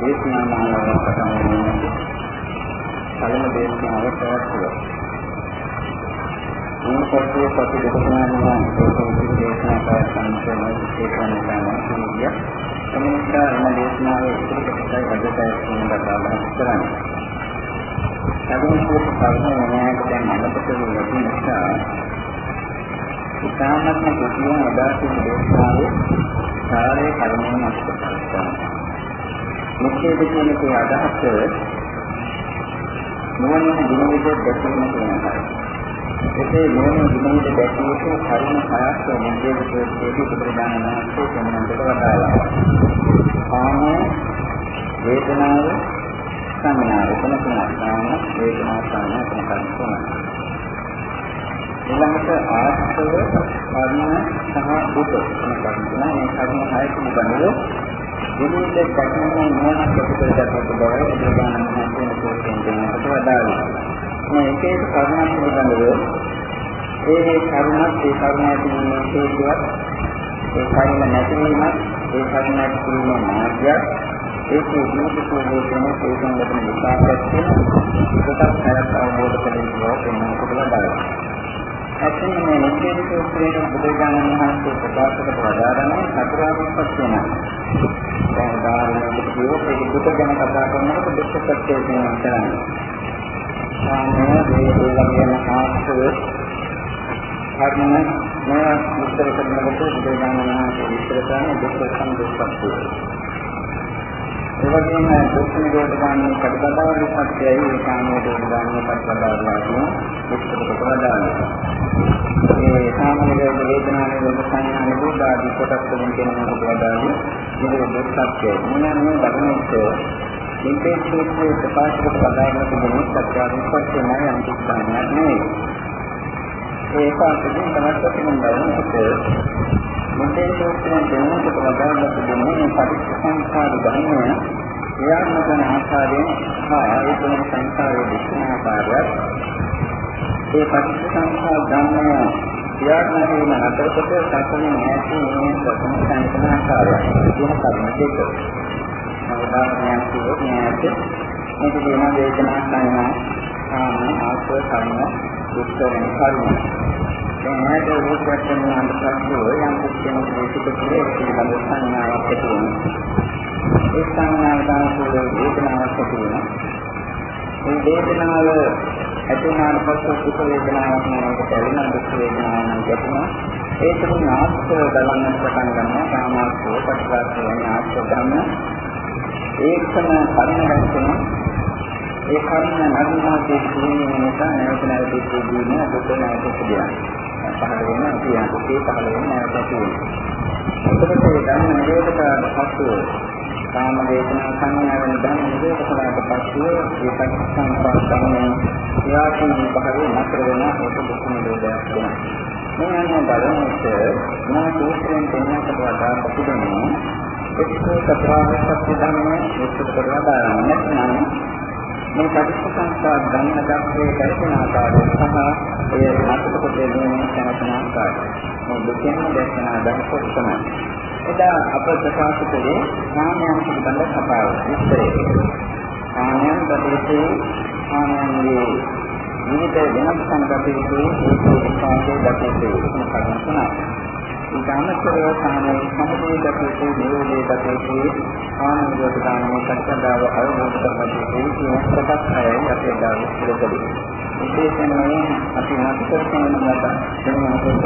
දේශනා මාලාවක් පටන් ගන්නවා. කලින් දේශනාව පැවැත්වුවා. මේ පොතේ සති දෙක තුනක් යන දේශනා කරන සම්පූර්ණ දේශනා කරනවා. සමනිකා එම දේශනාවේ ඉදිරිපත්යි අදටයි සම්බන්ධව කරන්නේ. සමුකෝ කර්ම මොනවාද දැන් අමතක වෙන නිසා ඉතාමත්ම කුසියෙන් අදාසින් දේශනාවේ සාරේ කර්මයෙන් අස්පත කරනවා. මුඛ්‍ය දෙකේ අදහස නුවණින් දිනවිට දැකීම කියනවා. එසේ නුවණින් දිනවිට දැකීමේ කර්ම හයක් මුඛ්‍ය දෙකේ බුදුරජාණන් වහන්සේ සම්බන්ධව වදාළා. කාම වේදනාව සංඥාව එතන තුනක් කාම වේදනා සංඥා එතන තුනක් ඊළඟට ආස්තව කර්ම සහ දුක එතන කර්ම තුන මේ කර්ම හයක නිබඳව විවිධ පැතිරෙන නුවණක් ප්‍රතිපලකට බවයි බුදුරජාණන් වහන්සේ පොතෙන් දෙනකොට වදාළා. මේ එක එක කර්මයන් පිළිබඳව ඒ කර්මත් ඒ කර්මයන් හේතුවත් ඒ කර්ම නැතිවීමත් ඒ කර්මයක් කිරීමේ මාර්ගයක් ඒකේ දීපකෝ කියන ඒකෙන් ලැබෙන විපාකයක් තියෙන කොටස් හයක් අවබෝධ කරගන්නවා වෙනවා කියලා බලන්න. ඇත්තම මේ නිත්‍ය සූත්‍රයේ බුදුරජාණන් වහන්සේ ප්‍රකාශ කොට වදාරන්නේ චතුරාර්ය සත්‍ය නම. දැන් උදාහරණයක් කියවොත් ඒක දුක ගැන කතා කරනකොට දුක්ඛ සත්‍ය කියන කරන්නේ. සාමය වේදනා කියන ආශ්‍රය කර්ම මේ විස්තර කරනකොට බුදුරජාණන් වහන්සේ විස්තර කරන දුක්ඛ සමුදයපත්ය. ඒ වගේම දුක්ඛ නිරෝධ ගාමී ප්‍රතිපදාවල සත්‍යයි ඒකාමයේ නිරෝධ ගාමී ප්‍රතිපදාවල කියන විස්තර ප්‍රතිපදාවල. මේ සාමාන්‍ය වේදනා නිරෝධ සංඥා නිරෝධ ආදී කොටස් වලින් කියන ප්‍රතිපදාවල නිරෝධ සත්‍යය. මොනවා මේ ධර්මයේ ඉන්පේ සූත්‍රයේ ප්‍රකාශ කොට බදාගෙන තිබෙන සත්‍ය අනුපස්සය නෑ අන්තිස්ථානයක් නෙවෙයි. ඒක අතකින් තමයි ප්‍රතිමන් බලනකොට මුදේ සූත්‍රයෙන් දෙන්නට ප්‍රදාන තිබෙන්නේ පටිච්චසමුප්පාද ධර්මය ක්‍රියාත්මක වන ආකාරයෙන් හා ඒකම සංස්කාරයේ දිස්න ආකාරයත් ඒ පටිච්චසමුප්පාද ධර්මය ක්‍රියාත්මක වන අතරකොට සැකෙන නැති මේ ප්‍රථම සංකල්පන ආකාරය කියන කර්ම දෙක. උදාහරණයක් කිව්වොත් මේක මේක කියන වේදනා සංඥා ආන ආශ්‍රය කර්ම දුක්ඛ වෙන කර්ම. දැන් මේක රූපයෙන් යන පස්සෙ යම් කිසිම දේශිත ක්‍රියේ පිළිබඳ සංඥාවක් ඇති වෙනවා. ඒ සංඥාව දානසුල වේදනාවක් ඇති වෙනවා. මේ වේදනාව ඇති වුණාට පස්සේ සුඛ වේදනාවක් නෙවෙයි දැනෙන දුක් වේදනාවක් නම් ගැටෙනවා. ඒක තුන ආස්තව බලන්න පටන් ගන්නවා. කාමාස්තව, පටිඝාතව යන ආස්තව ගන්න. ඒකම පරිණාමය වෙනවා. ඒ කර්ම නදිනාදී කිරීම නිසා නැවත නැවත සිදුවීම දුක නැවත සිදුවන. පහළ වෙන කියන දුකේ පහළ වෙන නැවත සිදුවන. එතකොට ඒ ධර්ම නිරෝධකාට පසු කාම වේදනා සංඥා වෙන ධර්ම නිරෝධ කරාට පසු ඒ පටිච්චසමුප්පාදයෙන් ක්‍රියාත්මක භාවයේ නතර වෙන ඒක දුක නිරෝධයක් වෙනවා. මේ අනුව බලනකොට මා සූත්‍රයෙන් දෙන්නට වඩා ප්‍රතිදෙනවා එක්ක සතරාර්ය සත්‍ය ධර්මයේ විස්තර කරලා බලන්න නැත්නම් මේ පටිච්චසමුප්පාද ගන්න දක්ෂයේ දැක්වෙන ආකාරය සහ එය මතක කොට දෙන්නේ සමතන ආකාරය. මේ දෙකෙන් දැක්වෙන ආකාරය කොටසමයි. එදා අප ප්‍රකාශ කළේ කාමයන් පිළිබඳ කතාව විස්තරය. කාමයන් දෙකේ කාමයන්ගේ විවිධ වෙනස්කම් දක්වන්නේ ඒ විපාකයේ දක්වන්නේ කරුණු තුනක්. ඊටමතරව සාමයේ සම්පූර්ණ දකේතේ නිරෝධයේ දකේතේ ආනන්දෝත දානමේ සත්‍යදාව අවබෝධ කරගන්නේ කියන කොටස් හයයි අපේ දාන පිළිතුරු. විශේෂයෙන්ම අපි මතක කරගන්නවා දැනනකොට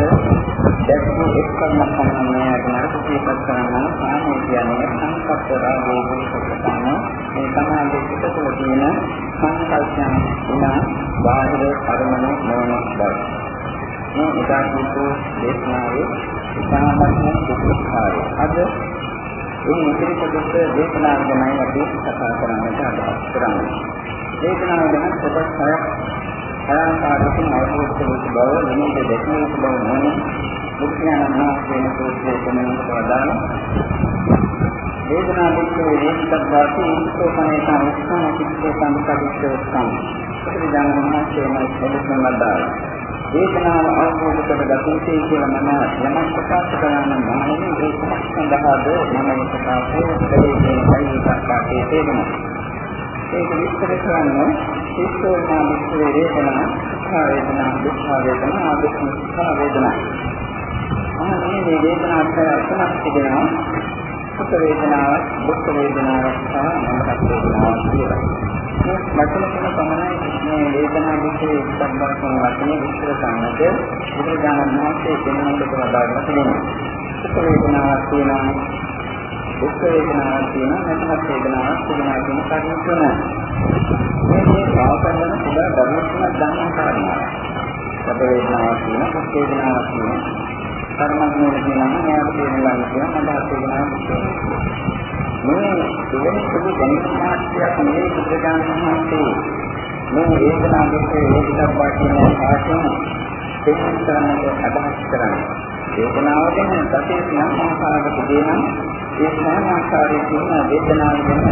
දැක්කු එක්කම සම්මනය නරකීපත් කරන සාමයේ කියන්නේ සංකප්ප රාගෝ භූතකතන මේ තමයි පිටතට තියෙන සංකල්පයන් උනා බාහිර කර්මන නොවන බව. මේ උදාහරණ දේශනාවේ ඉතාමත්ම දුක්ඛාරය. අද මේ ඉතිරි කොටස දේශනාව ගැනයි අපි කතා කරන්නට අදහස් කරන්නේ. දේශනාව ගැන කොටස් හයක් ආකාරයකින් අවබෝධ කරගන්න බව නිමෙත දැකීම බව නොවන මුඛ්‍යයන් මහත්මයන් සූත්‍රයේ කොමනකට වදාළ වේදනා දුක්ඛ වේදිතබ්බාති උපෝපනේ සංස්කාර චිත්තේතං පටිච්චසමුප්පාදං බුදුරජාණන් වහන්සේම එලෙසම වදාළා. වේදනාව අවබෝධ කරගත්තේ කියලා මම යමක් ප්‍රකාශ කරනවා නම් මම ඒක සඳහාද මම ප්‍රකාශයේ දෙවියන්ගේ කයිපත්කාටේ තේරෙනවා. ඒක විස්තර කරන්නේ සිස්සෝනා විස්තර වේදනා, සුඛ වේදනා, දුක්ඛ වේදනා, ආදිස්මික වේදනා. අනේ මේ වේදනා අතර තිබෙනවා. සුඛ වේදනාවක්, දුක්ඛ වේදනාවක් සහ අනාත්ම වේදනාවක් කියලා. වචන තුන පමණයි මේ වේදනා විශ්ේ සම්බන්ධ වචනේ විස්තර කරන්නට බුදුරජාණන් වහන්සේ දෙන්නට වදාළා තිබෙනවා. සුඛ වේදනාවක් තියෙනවා දුක් වේදනාවක් තියෙනවා නැත්නම් වේදනාවක් තිබෙනවා කියන කරුණ තුන. මේ මේ සාකච්ඡාන පුදා ධර්මස්න දන්න කාරණා. සබ වේදනාවක් තියෙනවා දුක් වේදනාවක් තියෙනවා. කර්මඥයන් කියනවා මෙයාට තේරෙනවා කියන අදහස් වෙනවා. මේ දෙවෙනි සුදු දැනීම මාත්‍යක් නෙවෙයි බුදුරජාණන් වහන්සේ මේ වේදනා දෙකේ වේදිකා පාඨන පාඨන දෙකක් කරන්නට අදහස් කරන්නේ. වේදනාව ගැන සතිය නම් ආකාරයක දෙනම් ඒ සෑම ආකාරයකින් වේදනාව ගැන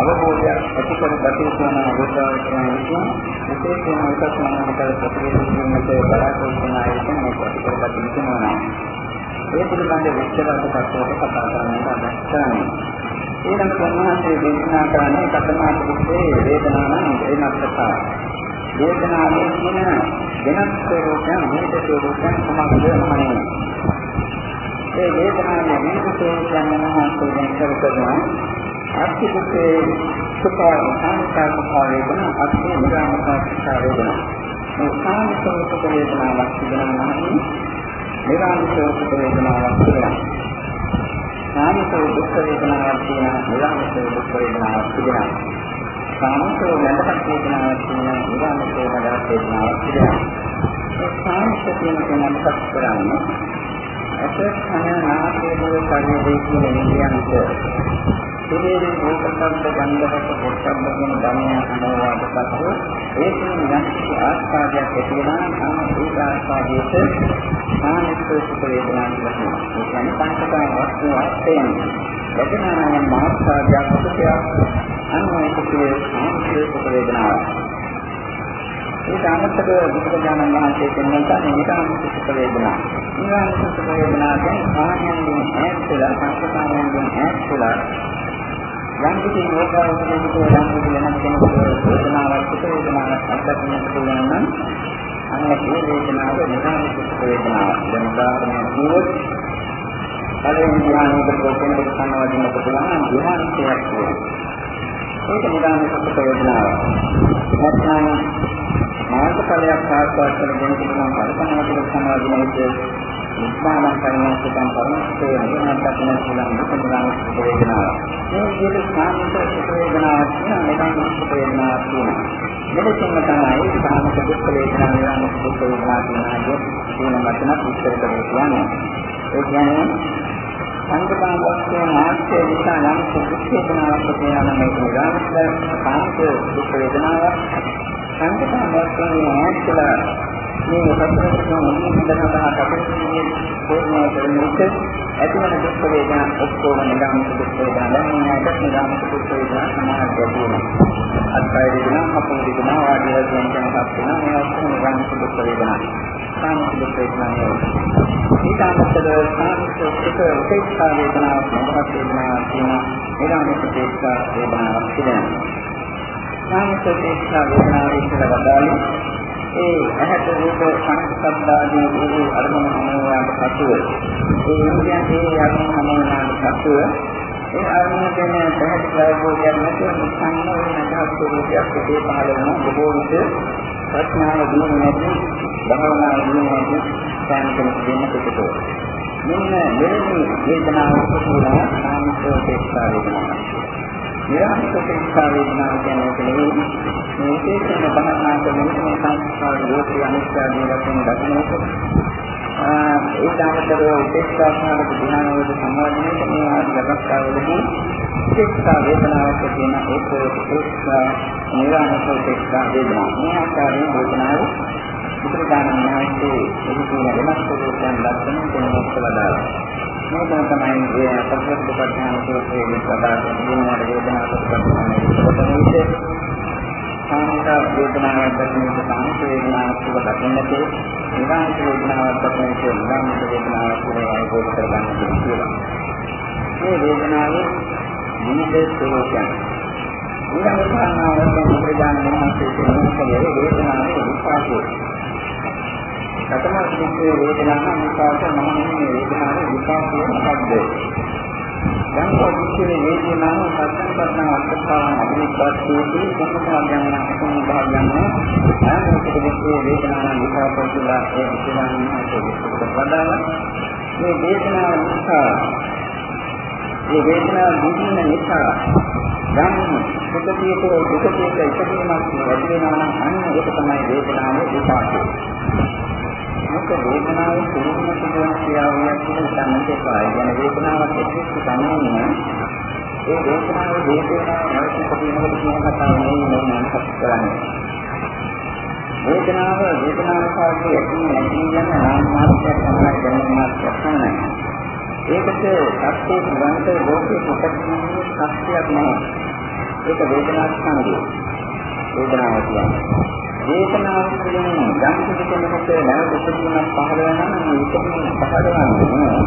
අවබෝධයක් ඇති කර ගත යුතු වන අවස්ථාවක් විසින් විශේෂයෙන්ම උපස්මනකට ප්‍රතිවිරුද්ධ බලාපොරොත්තු වන ආයතන මේ ප්‍රතිකරපත් වෙනවා. ඒ පිළිබඳ විස්තරات පස්සට කතා කරන්නට අදහස් කරන්නේ. ඊළඟට උන්වහන්සේ දේශනා කරන්නේ කතමාතුකේ වේදනාවන් වෙනස් කතා. වේදනාවේ කියන වෙනස් ස්වරූපයන් විවිධ ස්වරූපයන් සමග මහණෙනි. ඒ වේදනාවේ විවිධ ස්වරූපයන් උන්වහන්සේ දැන් කරනවා. අත්‍යකේ සුඛා සංස්කාර වේදනා අත්‍ය නිරාමතා වේදනා. මේ සාමික වේදනාවක් තිබෙනවා නම් නිරාමික වේදනාවක් තිබෙනවා. සාමිකෝ දුක් වේදනාවක් තියෙනවා නිරාමිකෝ දුක් වේදනාවක් තිබෙනවා සාමිකෝ වැදගත් වේදනාවක් තියෙනවා නිරාමිකෝ වැදගත් වේදනාවක් තිබෙනවා ඒ සාමික කියන කෙනාට කරන්නේ? අසත් කන නාසයේ දෝ ශරීරයේ කියන ඉන්ද්‍රියන්ට සිරේ රූපසබ්ද ගන්ධරස පොට්ටබ්බ කියන ධර්මයන් අනුවාද පසු ඒකෙන් යම් ආස්වාදයක් ඇති වෙනවා නම් ඒ ආස්වාදයට සාමිත්‍ය සුඛ වේදනාවක් ලැබෙනවා. ඒ කියන්නේ පංචකාම වස්තු වශයෙන් ලැබෙනා යම් ආස්වාදයක් සුඛයක් අනුමත සාමිත්‍ය සුඛ වේදනාවක්. ඒක අමතක බුදුරජාණන් වහන්සේ කියනවා නිකාම සුඛ වේදනා. නිකාම සුඛ වේදනා කියන්නේ ආයතනයෙන් ඈත් වෙලා සංස්කාරයෙන් ඈත් වෙලා යම් කිසි යෝගාවචරයකට යම් කිසි වෙනස් කෙනෙකුට වේදනාවක් සුඛ වේදනාවක් අත්දැකීමක් පුළුවන් නම් අන්න ඒ වේදනාව නිරාමිත සුඛ වේදනාවක්. දැන් උදාහරණයක් කිව්වොත් පළවෙනි ධ්‍යානයකට කෙනෙකුට සම්වදින්නට පුළුවන් නම් ධ්‍යානයක් කියනවා. ඒක නිරාමිත සුඛ වේදනාවක්. නැත්නම් මාර්ගඵලයක් සාක්ෂාත් කර ගැනීමට නම් පරිසමාවකට සම්වදින්නට නිස්මාන කරන සුඛම් පරමස්තේ නිරන්තරව පුළුවන් දුකනාම වේදනාව. මේ විදිහට සාමික සුඛ වේදනාවක් කියන මෙතන සුඛ වේදනාවක් තියෙනවා. මෙලෙසින්ම තමයි සාමික දුක් වේදනාව නිරන්තර දුක් වේදනාව කියනවාගේ තියෙන වචන විස්තර කරලා ඒ කියන්නේ සංකප්පන වස්තුවේ මාත්‍ය නිසා නම් දුක් වේදනාවක් තියෙනවා මේක නිරන්තර සාමික දුක් වේදනාවක් සංකප්පන වස්තුවේ ඈත්ලා මේ සතරකම මුලින්ම සඳහා කටයුතු පූර්ණ කරන විට ඇතිවන දුක් වේදනා ඔක්කොම නිරාමිත දුක් වේදනා දැනෙන්නට නිරාමිත දුක් වේදනා සමානව ලැබෙනවා. අත්පය වේදනා, කපන වේදනා, ආදී වශයෙන් කෙනපත් වෙන මේ ඔක්කොම නිරාමිත දුක් වේදනා. සාමික දුක් වේදනා නේ. ඊට අමතරව සාමික සුඛ උපේක්ෂා වේදනාවක් මොහොත වේදනාවක් තියෙනවා. නිරාමිත උපේක්ෂා වේදනාවක් තිබෙනවා. සාමික උපේක්ෂා වේදනාව ඉස්සර වදාළේ ඒ ඇහැට රූප සංස්කප්පාදී වූ අරමුණු හමුවාට පසුව ඒ ඉන්ද්‍රියන් ඒ අරමුණු හමුවාට පසුව ඒ අරමුණ ගැන පැහැදිලි අවබෝධයක් නැතුව සංඥා වෙන අදහස් ස්වරූපයක් පිටේ පහළ වෙන බොහෝ විට ප්‍රඥාව දිනු නැති භාවනාව දිනු නැති සාන්තන දෙන්න පිටතෝ මෙන්න මෙලෙස වේදනාවක් තුළ සාමිත්‍ය උපේක්ෂා වේදනාවක්. නිරාමිත උපේක්ෂා වේදනාව කියන්නේ කෙනෙක් මේ විශේෂයෙන්ම භාවනා කරන මේ සංස්කාර ලෝකයේ අනිත්‍යදී වශයෙන් දකිනකොට ඒ දාමතර උපේක්ෂා සාධක ධ්‍යානවල සම්මාදිනේට මේ ආදී අවස්ථාවලදී උපේක්ෂා වේදනාවක් කියන ඒක උපේක්ෂා නිරාමිත උපේක්ෂා වේදනාව මේ ආකාරයෙන් වේදනාව බුදුරජාණන් වහන්සේ එහි තියෙන වෙනස් ස්වරූපයන් ලක්ෂණ කෙනෙකුට වදාළා මේක තමයි ඒ ප්‍රතිපදාන සූත්‍රයේ විස්තරය දිනවල වේදනා ප්‍රතිපදාන විස්තරය. වේදනාවක් දක්වන සාන්ත වේදනාවක් කියලා දකින්නතේ නිරාමිත වේදනාවක් දක්වන නිරාමිත වේදනාවක් කියලා අවබෝධ කරගන්න කියලා. මේ වේදනාවේ විවිධ ස්වરૂපයන්. ඊළඟ කාරණාවෙන් ප්‍රධාන වෙනස්කම් තියෙනවා වේදනාවේ විපාකය. සතම සිද්ධේ වේදනාව විපාක මම මේ වේදනාවේ විපාකය මොකක්ද? දැන් කොච්චරේ වේදනාව සත්‍යම් කරන අත්පාන අභිපස්සෝදී කොහොමද යන භාගයන් ආනෝකයේ වේදනාව විපාක කියලා ඒ විචාරණ වදාළ මේ වේදනාව නිසා මේ වේදනාව දුකින නිසා යම් සුඛතියක දුකතියක ඉපදීමක් ඇති වෙනවා නම් අන්න ඒක තමයි වේදනාවේ විපාකය. මොක වේදනාව සිරුම සිදුවන ක්‍රියාවලියක් කියලා හිතන්නට එපා. يعني වේදනාවක් එක්ක සම්මන්න ඒ වේදනාව වේදනාව නැවත කොටිනකට කියන කතාව නෙවෙයි මම කරන්නේ. වේදනාව වේදනාව කාර්යය ඇති නැති යන නාම මාත්‍රයක් තමයි දැනෙන මාත්‍රයක් තමයි. ඒකට සත්‍ය ග්‍රන්ථ ලෝකේ කොටකින් සත්‍යයක් නෑ. ඒක වේදනා ස්කන්ධය. වේදනාව කියන්නේ වේදනාව කියන යම් කිසි කෙනෙකුට නැවත ඉපදීමක් පහළ වෙනවා නම් ඉපදීම පහළ වෙනවා.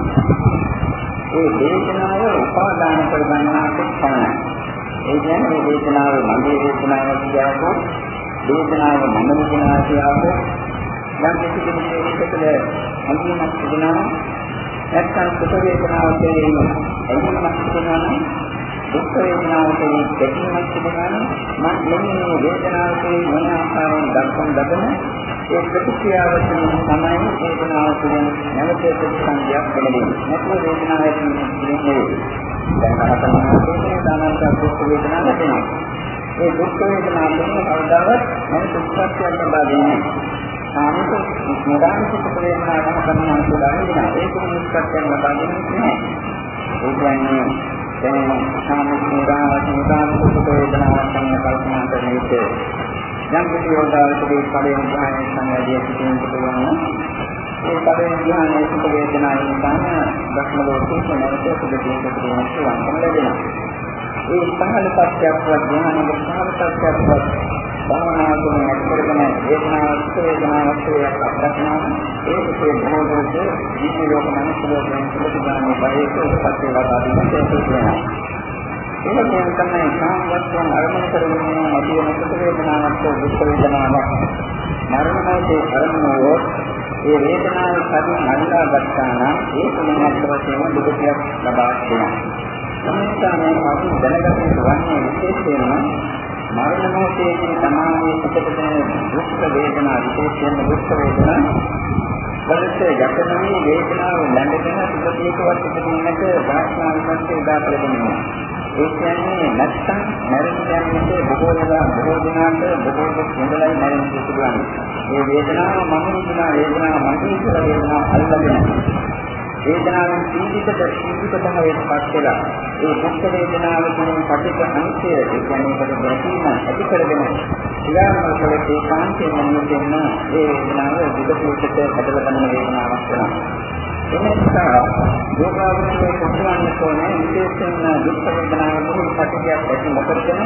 ඒ වේදනාව උපාදාන කරගන්නාට පමණයි. ඒ කියන්නේ මේ වේදනාව මගේ වේදනාව කියලාකෝ වේදනාව මම වේදනාව කියලාකෝ යම් කිසි කෙනෙකුට අඳුනක් තිබුණා නැත්නම් සුඛ වේදනාව කියන්නේ එන්නමක් තිබුණා නම් දුක් වේදනාවකදී දෙකීමක් තිබුණා නම් මම මෙන්න මේ වේදනාවකදී මොන ආකාරයෙන් දක්වන දබන ඒ ප්‍රතික්‍රියාවකින් තමයි වේදනාව තුළින් නැවත ප්‍රතිසංගයක් වෙන්නේ. නැත්නම් වේදනාව කියන්නේ දැන් අහතම දානන්ත දුක් වේදනාව වෙනවා. ඒ දුක් වේදනාව කියන්නේ කවදාවත් මම දුක්ඛයක් ලබා දෙන්නේ සාමික නිදාන සුඛ වේදනාව ගන්න අනුසාරයෙන් ඒක දුක්ඛයක් ලබා දෙන්නේ නැහැ. ඒ කියන්නේ දැන් සාමිකාවට නිදාන සුඛ වේදනාවක් ගන්න කල්පනා කරන විට යම් කිසි යෝදාවකදී පළවෙනි ධ්‍යානයේ සංයදිය සිටින්න පුළුවන් ඒ පළවෙනි ධ්‍යානයේ සුඛ වේදනාව නිසා දක්ම ලෝකයේ නැවත සුඛ දේශකතුන් වන්දන ලැබෙනවා. ඒ පහළ පත්‍යක්වත් ධ්‍යානයේ පහළ පත්‍යක්වත් භාවනා කරන අත්කරගෙන වේදනාවක් වේදනාවක් වේයක් අත්දක්නවා ඒකේ බොහෝදෙක ජීවි ලෝක මනස ලෝකයෙන් පිළිගන්නේ බයේක උපත් වේලා ආදී කියනවා ඒක තමයි සාමවත්වන අරමුණු කරගෙන ඇති වෙන සුඛ වේදනාවක් දුක් වේදනාවක් මරණයේ අරමුණෝ ඒ වේදනාව කලින් අල්ලා ගත්තා නම් ඒක මොනවත් වශයෙන් දුකක් ලබා දෙනවා. සම්පූර්ණ මේ අපි දැනගන්න වන්නේ විශේෂයෙන්ම මරණ මොහොතේදී තමාගේ සිතට දැනෙන දුක් වේදනා විශේෂයෙන්ම දුක් වේදනා වලට යටනමේ වේදනාව නැඳගෙන සුඛීකවත් ඉපදීමට වාසනා විපස්සේ උදා කරගන්නවා. ඒ කියන්නේ නැත්තම් මරණ යන්නේ බොහෝ වෙලා බොහෝ දිනකට බොහෝ දුක් හොඳලයි මරණ සිදුවන්නේ. මේ වේදනාව මම විඳින වේදනාව මගේ කියලා වේදනාව අල්ලගෙන වේදනාවෙන් පීඩිතද පීඩිත භාවයට පත් වෙලා ඒ දුක් වේදනාව කියන පටිච්ච අනිත්‍ය ඒ කියන්නේ කොට දැකීම ඇති කරගෙන ක්‍රියාත්මක කළ ඒ කාන්තේ මොනියෙන්න ඒ වේදනාව විදපුකට හදලා ගන්න වේදනාවක් වෙනවා. එනිසා යෝගාවචරයේ කොටවන්න තෝරන විශේෂයෙන්ම දුක් වේදනාව මොන පටිච්චයක් ඇති නොකරගෙන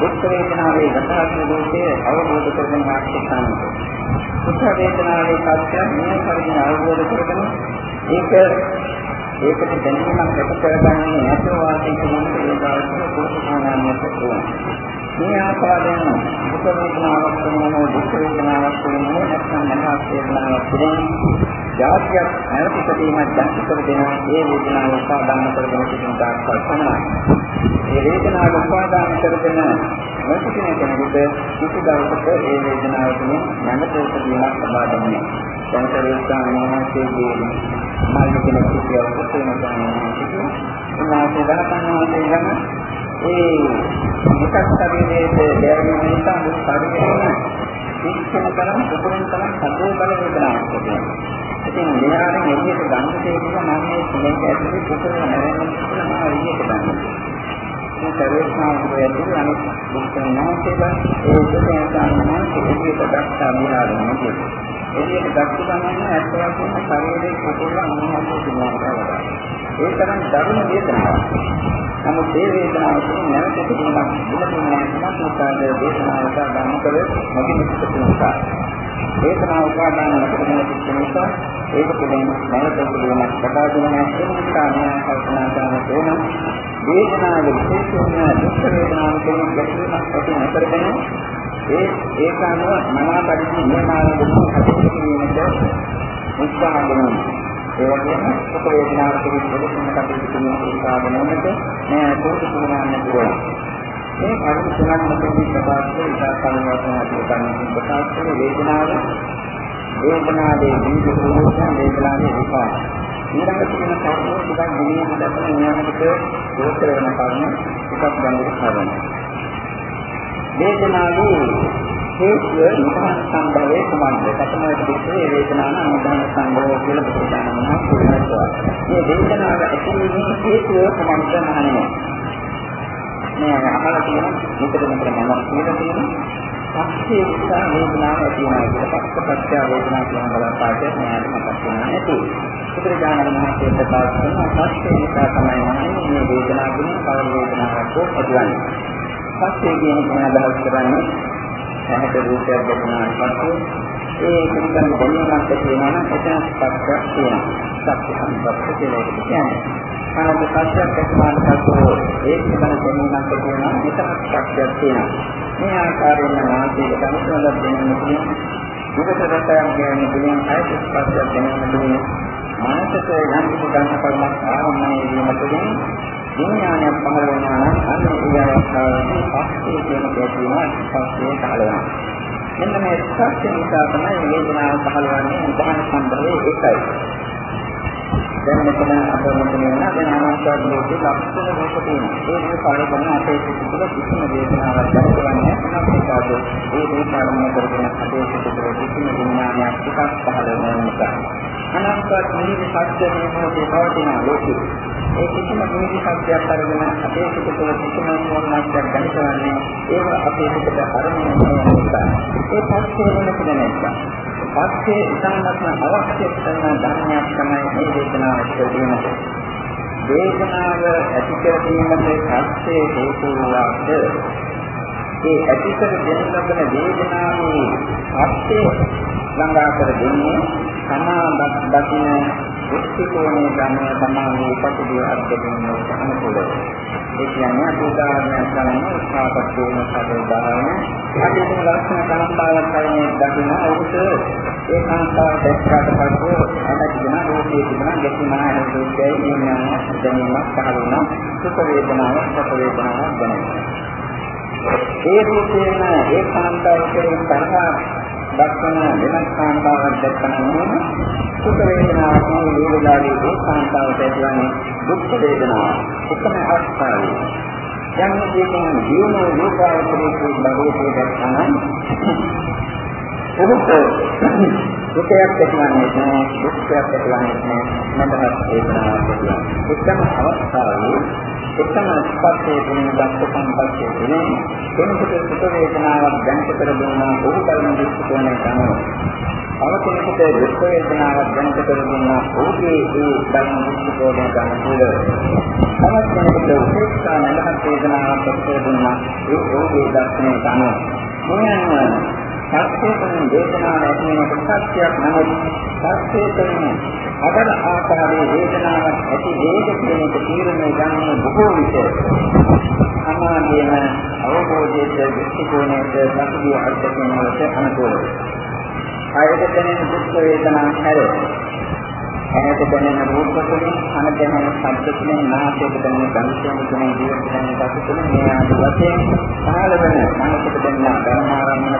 දුක් වේදනාවේ යථාර්ථ රූපය අවබෝධ කරගෙන වාක්‍ය කරනවා සුඛ වේදනාවේ සත්‍ය මේ පරිදි අවබෝධ කරගෙන ඒක ඒකට දැනීමක් ඇති කරගන්නේ නැතුව වාසය කරන ඒකාවචර පුරුෂානාමියට ඕන. මේ ආකාරයෙන් දුක වේදනාවක් වෙනවා දුක් වේදනාවක් වෙනවා නැත්නම් මනස වේදනාවක් වෙනවා. ජාතියක් නැවත ඉදීමක් දැක්ක කර දෙනවා ඒ වේදනාව උපාදාන කරගෙන සිටින තාක් කල්පනා. ඒ වේදනාව උපාදාන කරගෙන නොසිටින කෙනෙකුට කිසි දවසක ඒ වේදනාව තුළින් නැවත ඉදීමක් ලබා දෙන්නේ. දැන් සරියස්ථාන මහසේගේ මාළු කෙනෙක් කියලා කොතනද කියන්නේ. උන්වහන්සේ දහතන් වහන්සේ ගම ඒ මුකක් ශරීරයේ දැරීම නිසා මුත් ශරීරයෙන් ඉක්ෂණ කරන් උපරිම කරන් සතෝ බල වේදනාවක් තියෙනවා. ඉතින් මෙහාට එළියට ගන්න තේරුම මම මේ සිමෙන්ට ඇතුලේ පුතේ නැරෙන්න කියලා මම එළියට ගන්නවා. ශ්‍රී සර්වඥාන්සේ ඇතුළු අනිත් බුද්ධනාථේලා ඒ උපසේනාසනම එළියට දක්වා විහාරණය එළියට දක්වා ගමන් ඇත්ත වශයෙන්ම ශරීරයේ කොටල අනුහස සිදුවනවා. ඒ තරම් දරුණු වේදනාවක්. නමුත් මේ වේදනාව තුළ නැවත තිබුණා බුදුන් වහන්සේ දේශනාවට ගන්න කර මගින් පිටුපිටුසා. වේදනාව උපාදාන කරගෙන සිටින නිසා ඒක පිළිබඳ නැවත පිළිවෙලක් ප්‍රකාශ වෙන නිසා මම කල්පනා කරන තෝරන වේදනාව විශේෂයෙන්ම දුක් වේදනාව කියන ගැටලුවක් ඇති නොකරගෙන ඒ ඒක අනුව මනා පරිදි නියමාවලින් කටයුතු කිරීමට උත්සාහ කරනවා. ඒ වගේම සුඛ වේදනාව පිළිබඳව කටයුතු කිරීමට උත්සාහ කරනකොට මේ පොදු පුරාණ පුළුවන්. මේ කරුණු තුනක් මෙතනදී ප්‍රකාශ කරලා ඉතා සමවත්න අධිකරණ ප්‍රකාශ කරන වේදනාව වේදනාවේ දීර්ඝ ප්‍රෝෂණ වේදනාවේ විපාක. ඊළඟට තියෙන කරුණු ටිකක් දිනේ හදන්න නියමිත දෝෂ වෙන කරුණු ටිකක් ගැඹුරු කරනවා. වේදනාවේ හේතුව නිදාන සම්භවයේ කුමක්ද? ප්‍රථමයට දෙකේ වේදනාව නිදාන සම්භවය කියලා බුදුදානම කියනවා. මේ වේදනාව ඇතිවීමේ හේතුව කුමක්ද නැහැ. මේ අහලා තියෙන මෙතන මෙතන මම කියලා තියෙනවා පස්සේ නිසා වේදනාව ඇති වෙනවා කියලා පස්සපච්චය වේදනාව කියන බලපාතේ න්යාය මතක් වෙනවා නැති. බුදුරජාණන් වහන්සේ ප්‍රකාශ කරන පස්සේ නිසා තමයි මේ වේදනාව කියන කවර වේදනාවක් හෝ ඇතිවන්නේ. පස්සේ කියන කෙනා අදහස් කරන්නේ ඇහැට රූපයක් දැකනාට පස්සේ ඒ පිළිබඳ දැනීමක් තියෙනවා නම් එතන ස්පර්ශයක් තියෙනවා. සත්‍ය සම්පස්ස කියලා කියන්නේ. අනන්ත සත්‍යයක් ඇතිවන සත්‍යෝ ඒ පිළිබඳ දැනීමක් තියෙනවා මෙතන සත්‍යයක් තියෙනවා මේ ආකාරයෙන් නාමයේ ධර්මවල දෙන්න පුළුවන් විවිධ රටයන් කියන පුළුවන් අයිත් ස්පර්ශයක් දැනෙන්න පුළුවන් මානසික යම් කිසි ගන්න කර්මයක් ආරම්භය වීම තුළින් විඥානයක් පහළ වෙනවා නම් අන්න ඒ අවස්ථාවේදී පස්සේ කියන දෙයක්ම පස්සේ පහළ වෙනවා මෙන්න මේ සත්‍ය නිසා තමයි වේදනාව පහළ වන්නේ උදාහරණ සම්බන්ධයේ එකයි දැන් මෙතන අප මෙතන ඉන්න දැන් අනාත්ම ලෝකේ ලක්ෂණ රූප තියෙනවා. ඒක පාඩම කරන අපේ සිත තුළ කිසිම වේදනාවක් දැනෙන්නේ නැහැ. මොකද ඒ දේශාරණය කරගෙන අපේ සිත තුළ කිසිම විඥානයක් එකක් පහළ වෙන නිසා. අනාත්ම නිවි සත්‍යයේ මොහොතේ පවතින ලෝකේ ඒ කිසිම නිවි සත්‍යයක් අරගෙන අපේ සිත තුළ කිසිම මොහොතක් දැනෙන්නේ ඒක අපේ සිතට අරමුණ වෙන නිසා. ඒ පස්සේ වෙන කෙනෙක් පස්සේ ඉතාමත්ම අවශ්‍ය කරන ධර්මයක් තමයි මේ වේදනාව ඇතිවීමට. වේදනාව ඇති කිරීමට පස්සේ හේතු වුණාද ඒ ඇති කර දෙන ලබන වේදනාවේ පස්සේ ළඟා කර දෙන්නේ සමා දකින්න දෘෂ්ටිකෝණය ගන්න තමයි පසුබිය අත්දැකීම අනුකූලයි. ඒ කියන්නේ උදාහරණයක් ගන්න උත්සාහපත් වෙන සාධාරණ අපිට ලක්ෂණ කාන්තාවක් කරන්නේ දකින්න ඔහුට ඒ කාන්තාව දැක්කාට පස්සේ අදගෙන රෝගී තිබුණා ගැටුණා හේතුයි නියමයක් දැනීමක් පහළ වුණා සුඛ වේදනාවක් සැප වේදනාවක් දැනෙනවා. ඒ රූපේන ඒ කාන්තාව කෙරෙහි තරහ දක්වන වෙනස් කාන්තාවක් දැක්කම සුඛ වේදනාවක් මේ වේලාවේ ඒ කාන්තාවට ඇතිවන්නේ දුක් වේදනාව. එකම අවස්ථාවේ යම් දෙයකින් ජීවන රූපාවචරයේ බබේ දැක්කම ඔබට දුකයක් ඇතිවන්නේ නැහැ දුක්ඛයක් ඇතිවන්නේ නැහැ මනසක් වේදනාවක් ඇතිවන්නේ එකම අවස්ථාවේ එකම ස්පර්ශයේ දෙන දක්ෂ සම්පස්සේ දෙන කෙනෙකුට සුඛ වේදනාවක් දැනට කර දුන්නා ඔහු බලන දෘෂ්ටිකෝණය ගන්නවා. තව කෙනෙකුට දුක් වේදනාවක් දැනට කර දුන්නා ඔහුගේ ඒ බලන දෘෂ්ටිකෝණය ගන්න පුළුවන්. තවත් කෙනෙකුට උපේක්ෂා නැලහත් වේදනාවක් දැනට කර දුන්නා ඒ ඔහුගේ දර්ශනය ගන්නවා. මොනවාම සත්‍යයෙන් වේදනාව ඇති වෙන සත්‍යයක් නමුත් සත්‍යයෙන් අදන ආකාරයේ වේදනාවක් ඇති වේද කියන එක තීරණය ගන්න බොහෝ විට සමාධියම අවබෝධයේ දෘෂ්ටිකෝණයේ සත්‍ය අර්ථකම වලට අනුකූලයි. ආයත දැනෙන දුක් වේදනා හැර ඇහැට දැනෙන රූප තුළින්, කන දැනෙන ශබ්ද තුළින්, නාසයට දැනෙන ගන්ධ තුළින්, දිවට දැනෙන රස තුළින් මේ ආදී වශයෙන් පහළ වෙන මනසට දැනෙන ධර්මාරම්මන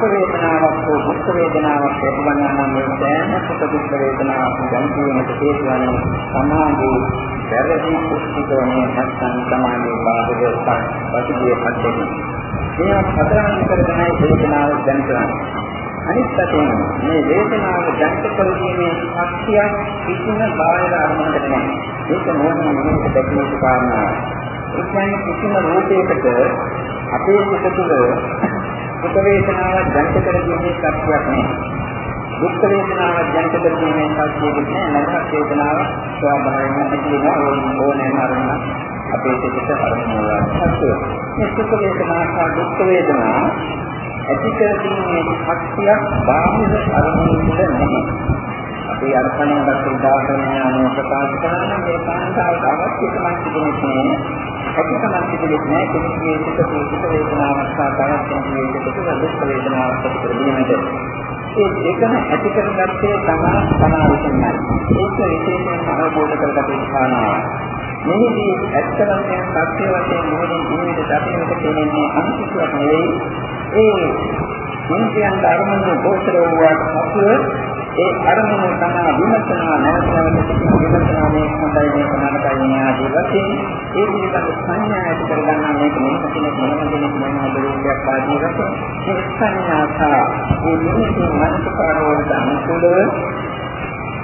තුළින් සුඛ වේදනාවක් හෝ දුක් වේදනාවක් ඇතිවනවා නම් මේ සෑම සුඛ දුක් වේදනාවක් දැනීමට හේතු වන්නේ සමාධි වැරදි කුෂ්ඨිතෝනේ නැත්නම් සමාධි බාහිර පසුගිය පද්ධතිය. මේවා හතරවෙනි කරගෙනයි වේදනාව දැනගන්නේ. අනිත් පැත්තෙන් මේ වේදනාව දැක්ක කලීමේ ශක්තියක් කිසිම බාහිර අරමුණකට නැහැ. ඒක මොනම මොනකට දැකීමේ කාරණාවක්. ඒ කියන්නේ කිසිම රූපයකට අපේ සිත තුළ සුඛ වේදනාවක් දැනිට කර දෙන්නේ සත්‍යයක් නෑ. දුක් වේදනාවක් දැනිට කර දෙන්නේ සත්‍යයක් නෑ. නැත්නම් වේදනාවක් ස්වභාවයෙන්ම ඇති වෙන ඕනෑම අරමුණක් අපේ සිතට අරමුණ වලට සත්‍යය. මේ සුඛ වේදනා සහ දුක් වේදනා ඇති කර දෙන්නේ ශක්තියක් බාහිර අරමුණු තුළ නැහැ. අපේ අර්පණය ගත උදාහරණය අනුව ප්‍රකාශ කරන මේ කාන්තාවට අවශ්‍ය කමක් තිබෙන්නේ නැහැ. අපිටමත් පිළිගන්නේ නැහැ කෙනෙකුගේ සිත පුරුෂ වේදනාවක් සහ තවත් කෙනෙකුගේ සිත දුක් වේදනාවක් ඇති කරගන්නට. ඒ දෙකම ඇති කරගත්තේ තමයි සමාවිතමයි. ඒක විශේෂයෙන්ම අවබෝධ කරගත යුතු කාරණාවක්. මෙහිදී ඇත්ත වශයෙන් සත්‍ය වශයෙන් මොහොතින් ජීවිත දකින්නට තියෙන්නේ අනිත්‍යයක් නෙවෙයි. ඒ මුන්තියන් ධර්මයේ ගෝචර වූවාට පසුව ඒ අරමුණ තමයි විමසනවා නැවත නැවත විමසනවා මේ හොඳයි මේ සමානකයි මේ ආදී වශයෙන් ඒ පිළිබඳ සංඥා ඇති කරගන්නා මේක මොනවද කෙනෙක් මොනවද කෙනෙක් මොනවද රූපයක් ආදී වශයෙන් මේ සංඥා සහ මේ නිමිති මනසකාරවලට අනුකූලව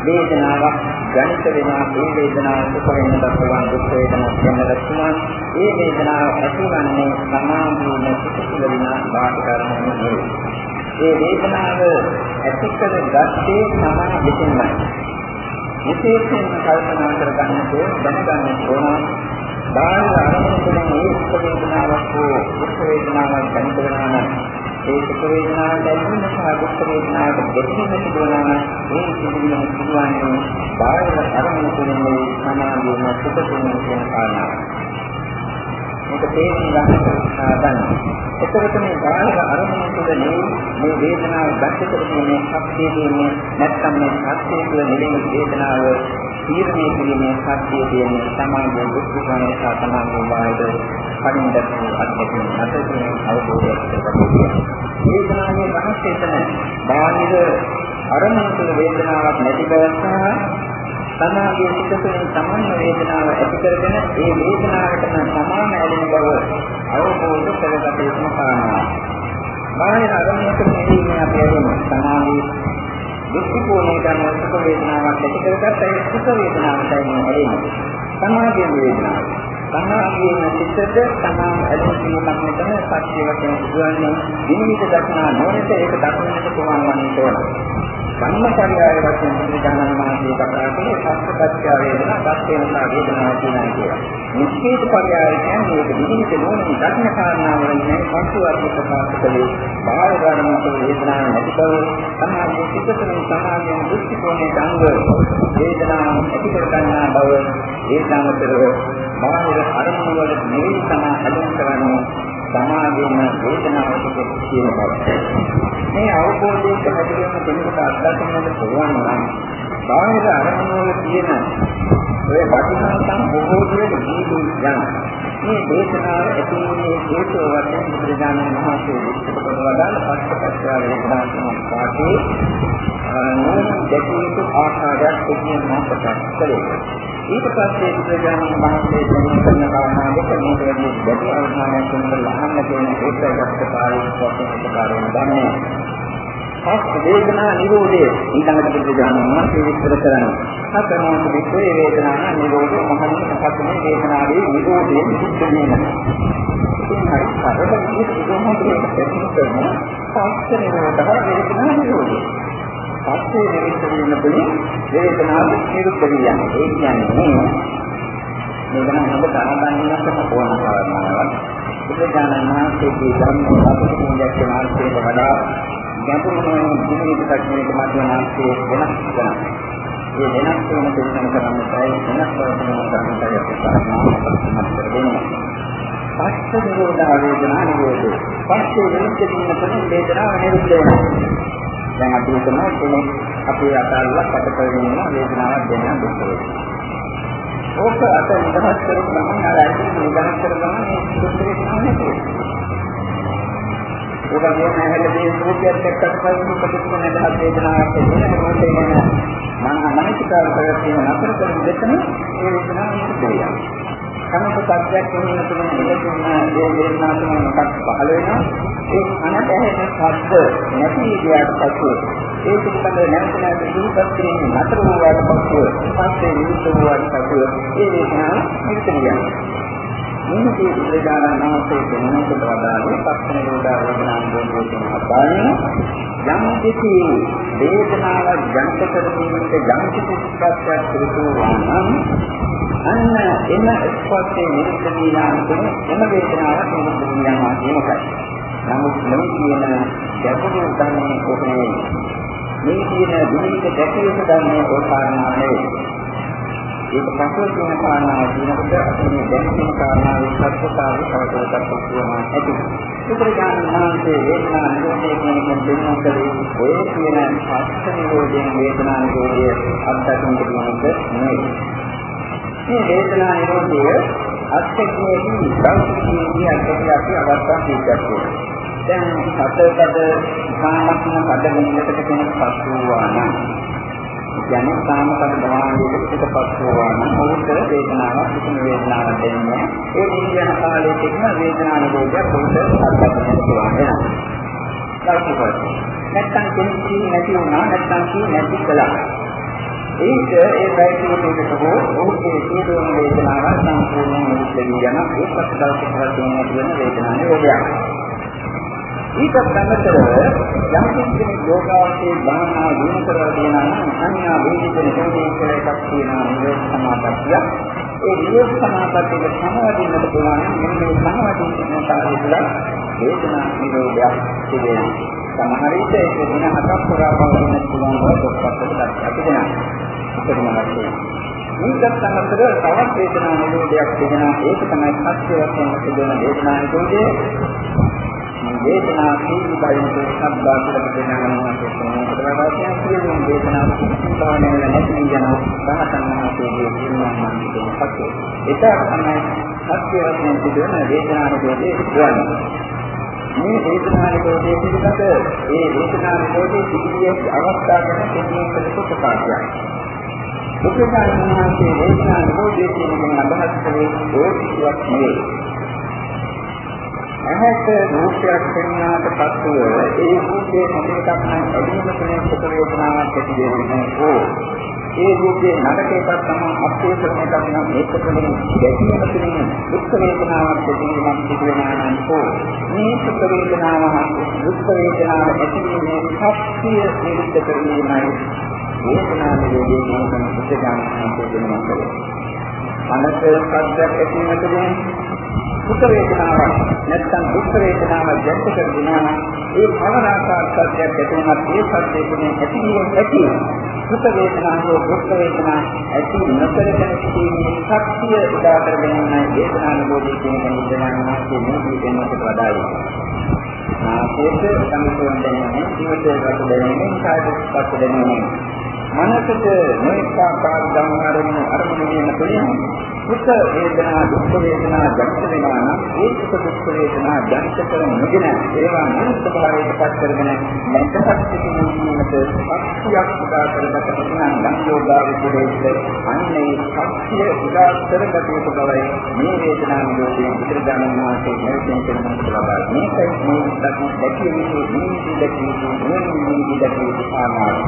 වේදනාවක් ගණිත වෙනවා. ඒ වේදනාව සුඛ වෙන දක්වන දුක් වේදනාවක් වෙනදක් තුනක් ඒ වේදනාව ඇතිවන්නේ සමාධිය නැතිව විනා බාහිරම නෙවෙයි. ඒ වේදනාව ඇති කර ගත්තේ තමයි විසින්මයි. විශේෂයෙන්ම කල්පනා කරගන්නට දැනගන්න ඕන බාහිර අරමුණු තුළින් මේ සුඛ වේදනාවක් හෝ දුක් වේදනාවක් දැනිට වෙනවා නම් ඒ සුඛ වේදනාව දැනීම සහ දුක් වේදනාවට දෙකම සිදුවනවා නම් මේ සිදුවීම සිදුවන්නේ බාහිර අරමුණු තුළින් මේ සමාධියම සුඛ තුළින් කියන කාරණාව. මේක තේරුම් ගන්න එතකොට මේ බාහිර අරමුණු තුළ මේ වේදනාව දැක්ක කරන්නේ ශක්තිය දෙන්නේ නැත්නම් මේ ශක්තිය තුළ නිලෙන වේදනාව තීරණය කිරීමේ ශක්තිය දෙන්නේ සමාජයේ දුක්ඛවන සහ තමන්ගේ බාහිර කලින් දැක්වූ අත්දැකීම් අතරින් අවබෝධයක් ලැබෙනවා. වේදනාවේ රහස්‍යය තමයි බාහිර අරමුණු තුළ වේදනාවක් නැති බව සහ තමාගේ සිත තුළින් සමාන වේදනාව ඇති කරගෙන ඒ වේදනාවටම සමාන ඇලෙන බව අවබෝධ කරගත යුතුම කාරණා. බාහිර අරමුණක මෙහිදී අපි ඇලෙන සමාධි දෘෂ්ටි කෝණය ගන්න සුඛ වේදනාවක් ඇති කරගත්ත ඒ සුඛ වේදනාවටයි මේ ඇලෙන්නේ. සමාධිය වේදනාව. සමාධියේ සිතට සමාන ඇලෙන කීමක් මෙතන සත්‍ය වශයෙන් සිදුවන්නේ විනිවිද දක්නා නොනට ඒක දක්වන්නට පුළුවන් වන්නේ තෝරනවා. ධම්මචර්යාවේ වශයෙන් බුදුදානම මහත්මිය කතා කළේ සත්‍යපත්‍ය වේදනා, සත්‍යේනා වේදනා කියනවා කියලා. නිශ්චේත පරියාය කියන්නේ ඒක විදිහට නෝනින් දක්න කාරණාවලින් මේ පස්වර්ග ප්‍රකාශ කළේ බාහිර ධර්මක වේදනා නැති බව සමාජයේ සිටතන සමාජයේ දෘෂ්ටි කෝණයේ දංග වේදනා ඇති කර ගන්නා බව ඒ සමතරව බාහිර අරමුණු වල නෙවෙයි තමයි අලුත් කරන්නේ සමාධියම වේදනාවට කියන බව. මේ අවබෝධයේ පැහැදිලිවම කෙනෙකුට අත්දකින්නට පුළුවන් නම් බාහිර අරමුණු වල තියෙන ඔය වටිනාකම් බොහෝ දුරට දීදී යන මේ දේශනාව ඇතුළේ හේතුව වශයෙන් බුදුරජාණන් වහන්සේ විස්තර කරන වදාළ පස්කපත්‍ය වේදනාත්මක පාඨයේ නෝන දෙකීතු ආකාරයක් එකින් මම ප්‍රකාශ කළේ. ඊට පස්සේ බුදුරජාණන් වහන්සේ දෙන කරන කාරණා දෙක මේකදී වැඩි අවධානයක් යොමු කරලා අහන්න තියෙන ඒකයි වස්තකාරී වශයෙන් උපකාරයෙන් ගන්නේ. පස් වේදනා නිරෝධය ඊළඟට බුදුරජාණන් වහන්සේ විස්තර කරනවා. සතරමෝක විස්තරේ වේදනා නිරෝධය මහණෙනි පස්සේ වේදනාවේ නිරෝධය සිද්ධ වෙනවා. ඉතින් හරි සරල විදිහට කොහොමද මේක කරන්නේ? පස්ස නිරෝධය වේදනා නිරෝධය. පස්සේ නිරුද්ධ වෙනකොට වේදනාව නිරුද්ධ වෙනවා. ඒ කියන්නේ මේක නම් හොඳ තරගන්නකට ඕන කාරණාවක්. බුදුරජාණන් වහන්සේගේ ධර්ම අපිට කියන මාර්ගයට වඩා ගැඹුරුම ජීවිත කටයුතු මාධ්‍යමාන්තයේ වෙනස් කරනවා. ඒ වෙනස් වෙන දෙයක් කරන්නයි වෙනස් කරන කරන්නයි අපි කරනවා. පස්ස නිරෝධා වේදනා නිරෝධය. පස්සේ වෙනස් වෙන වේදනාව නිරුද්ධ වෙනවා. දැන් අපි හිතනවා කෙනෙක් අපේ අතල්ලා කටකරගෙන ඉන්න වේදනාවක් දෙන්න දුක් වෙනවා. ඕක අත නිදහස් කරගන්න අර ඇයි නිදහස් කරගන්න මේ දුක් වේදනාවක් ඒක මේ නැහැලදී රූපයක් එක්කත් පස්සේ ප්‍රතිපද නැදහත් වේදනාවක් එන්නේ මොකද කියන මන මනසිකාර ප්‍රයත්න නතර කරන දෙතන ඒ වේදනාව නිරුද්ධ කනක සත්‍යයක් වෙන තුන ඉලක්කම ඒ වේදනාව තුන මොකක් පහළ වෙනවා ඒ අනට ඇහෙන ශබ්ද නැති ගියාට පස්සේ ඒ පිටකඳ නැවත නැවත දීපත් කිරීම නතර වූාට පස්සේ පස්සේ නිරුද්ධ වූාට පස්සේ ඒ වේදනාව නිරුද්ධ වෙනවා මේකේ බුදුදානන් වහන්සේ දෙනකොට වදාළේ පස්සේ නිරෝධා වේදනාංගෝන් කියන අපායන යම් කිසි වේදනාවක් ජනිත කරගන්නට යම් කිසි ස්පර්ශයක් සිදු වුණා අන්න එන ස්පර්ශයේ නිරුද්ධ වීලාන්තේ එම වේදනාවක් නිරුද්ධ වීලාම කියනකයි. නමුත් මේ කියන ගැඹුරු ධර්මයේ කොහේ මේ කියන විනිවිද දැකිය යුතු ධර්මයේ ඕකාරණා නෙවෙයි. ඒක පසුව කියන කාරණාව කියනකොට අපි මේ දැන් කියන කාරණාවේ සත්‍යතාවය තවදුරටත් කියනවා ඇති. සුපරිඥාන මහන්සේ වේදනා නිරෝධය කියන එක දෙන්නා කලේ ඔය කියන පස්ස නිරෝධයෙන් වේදනා නිරෝධය අත්දැකීම් දෙන්නට නෙවෙයි. මේ වේදනා නිරෝධය අත්දැකීමේදී සංස්කෘතියේ අත්දැකීම් අපි අවස්ථා කීපයක් දැන් සතරකද සාමත්ම කඩගෙනකට කෙනෙක් පසු වුණා නම් කියන්නේ සාමපද භාවනාවකට පිටපත් වුණා නම් ඔහුට වේදනාවක් කිසිම වේදනාවක් දෙන්නේ ඒ නිවන කාලයේ තිබෙන වේදනා නිරෝධයක් ඔහුට අත්දැකීමක් පුළුවන් වෙනවා. නැත්තම් කෙනෙක් නැති වුණා නැත්තම් කී නැති කළා. ඒක ඒ ප්‍රයත්නයකට හෝ ඔහුගේ සියලුම වේදනාවක් සම්පූර්ණයෙන් නිරුද්ධ වෙන ඒකත් දවසක වශයෙන් වෙන වේදනා නිරෝධයක්. ඊට අමතරව යම් කෙනෙක් යෝගාවචේ භාවනා දිනු කරලා දෙනා නම් සංඥා වේදිකේ නිරෝධී කියලා එකක් තියෙනවා නිරෝධ සමාපත්තිය. ඒ නිරෝධ සමාපත්තියට සමවදින්නට පුළුවන් මෙන්න මේ සමවදින්න කාර්යය තුළ වේදනා නිරෝධයක් තිබෙනවා. සමහර විට ඒක දින හතක් පුරා පවතින පුළුවන් බව පොත්පත්වල දක්වා තිබෙනවා. මේකත් අමතරව තවත් වේදනා නිරෝධයක් තිබෙනවා. ඒක තමයි සත්‍ය වශයෙන් තිබෙන වේදනා නිරෝධය. වේදනා සීලයින්ට සබ්බා කියලා කියනවා කියනකොට වාසිය කියන වේදනා සීලතාවන වල නැති යන රහතන් වහන්සේගේ ජීවමාන කියන පස්සේ ඒක තමයි සත්‍ය වශයෙන් තිබෙන වේදනා නිරෝධයේ ස්වභාවය. මේ වේදනා නිරෝධයේ පිළිබඳ ඒ වේදනා නිරෝධයේ සිටියේ අවස්ථා ගැන දෙන්නේ කළ ප්‍රකාශයක්. බුදුසසුන මහන්සේ වේදනා නිරෝධයේ කියන අදහස් කළේ ඕක කියක් නෙවෙයි. ඇහැට රූපයක් පෙන්නාට පස්සෙ ඒ රූපේ හැම එකක් නම් ඇලීම තුනේ සුඛ වේදනාවක් ඇති වෙන්නේ ඕ ඒ රූපේ නරකයකට තමයි අපේ කරන එකක් නම් ඒක තුළින් ගැටීම තුළින් දුක් වේදනාවක් ඇතිවීමක් සිදු වෙනවා නම් ඕ මේ සුඛ වේදනාව දුක් වේදනාව ඇතිවීමේ ශක්තිය නිරුද්ධ කිරීමයි වේදනාව නිරෝධය කියන සුද්ධ ඥානය දෙනවා කරේ අනත සත්‍යයක් ඇතිවීම තුළින් සුඛ වේදනාවක් නැත්නම් දුක් වේදනාවක් දැක්ක කරගෙන ඒ භවනාකාර සත්‍යයක් ඇතිවෙනත් ඒ සත්‍යයෙන් ඇතිවීම ඇති සුඛ වේදනාව දුක් වේදනා ඇති නොකරගෙන සිටීමේ ශක්තිය උදා කරගෙන වේදනා නිරෝධී කියන නිදනානාගේ මේ දෙන්නට වඩායි. ආපෝෂ සම්පූර්ණ දෙන්නේ ජීවිතේ රට දෙන්නේ කායික පස්ස දෙන්නේ මනසට මේක ආකාර ධර්මවලින් අරමුණු වීම තුළින් සුඛ වේදනා දුක් වේදනා දැක්ක වෙනවා නම් ඒ සුඛ දුක් වේදනා දැක්ක කර නොගෙන ඒවා මනස භාවයට පත් කරගෙන මනසට සිටිනීමට ශක්තියක් උදා කරගත හැකිනම් නම් යෝගාවචරයේ අන්නේ ශක්තිය උදා කරගත යුතු බවයි මේ වේදනා නිරෝධයේ බුදුරජාණන් වහන්සේ මෙතෙන් කරන ලබා මේකයි මේ දැකිය යුතු නිමිති දැකිය යුතු නිමිති දැකිය යුතු ආමාරය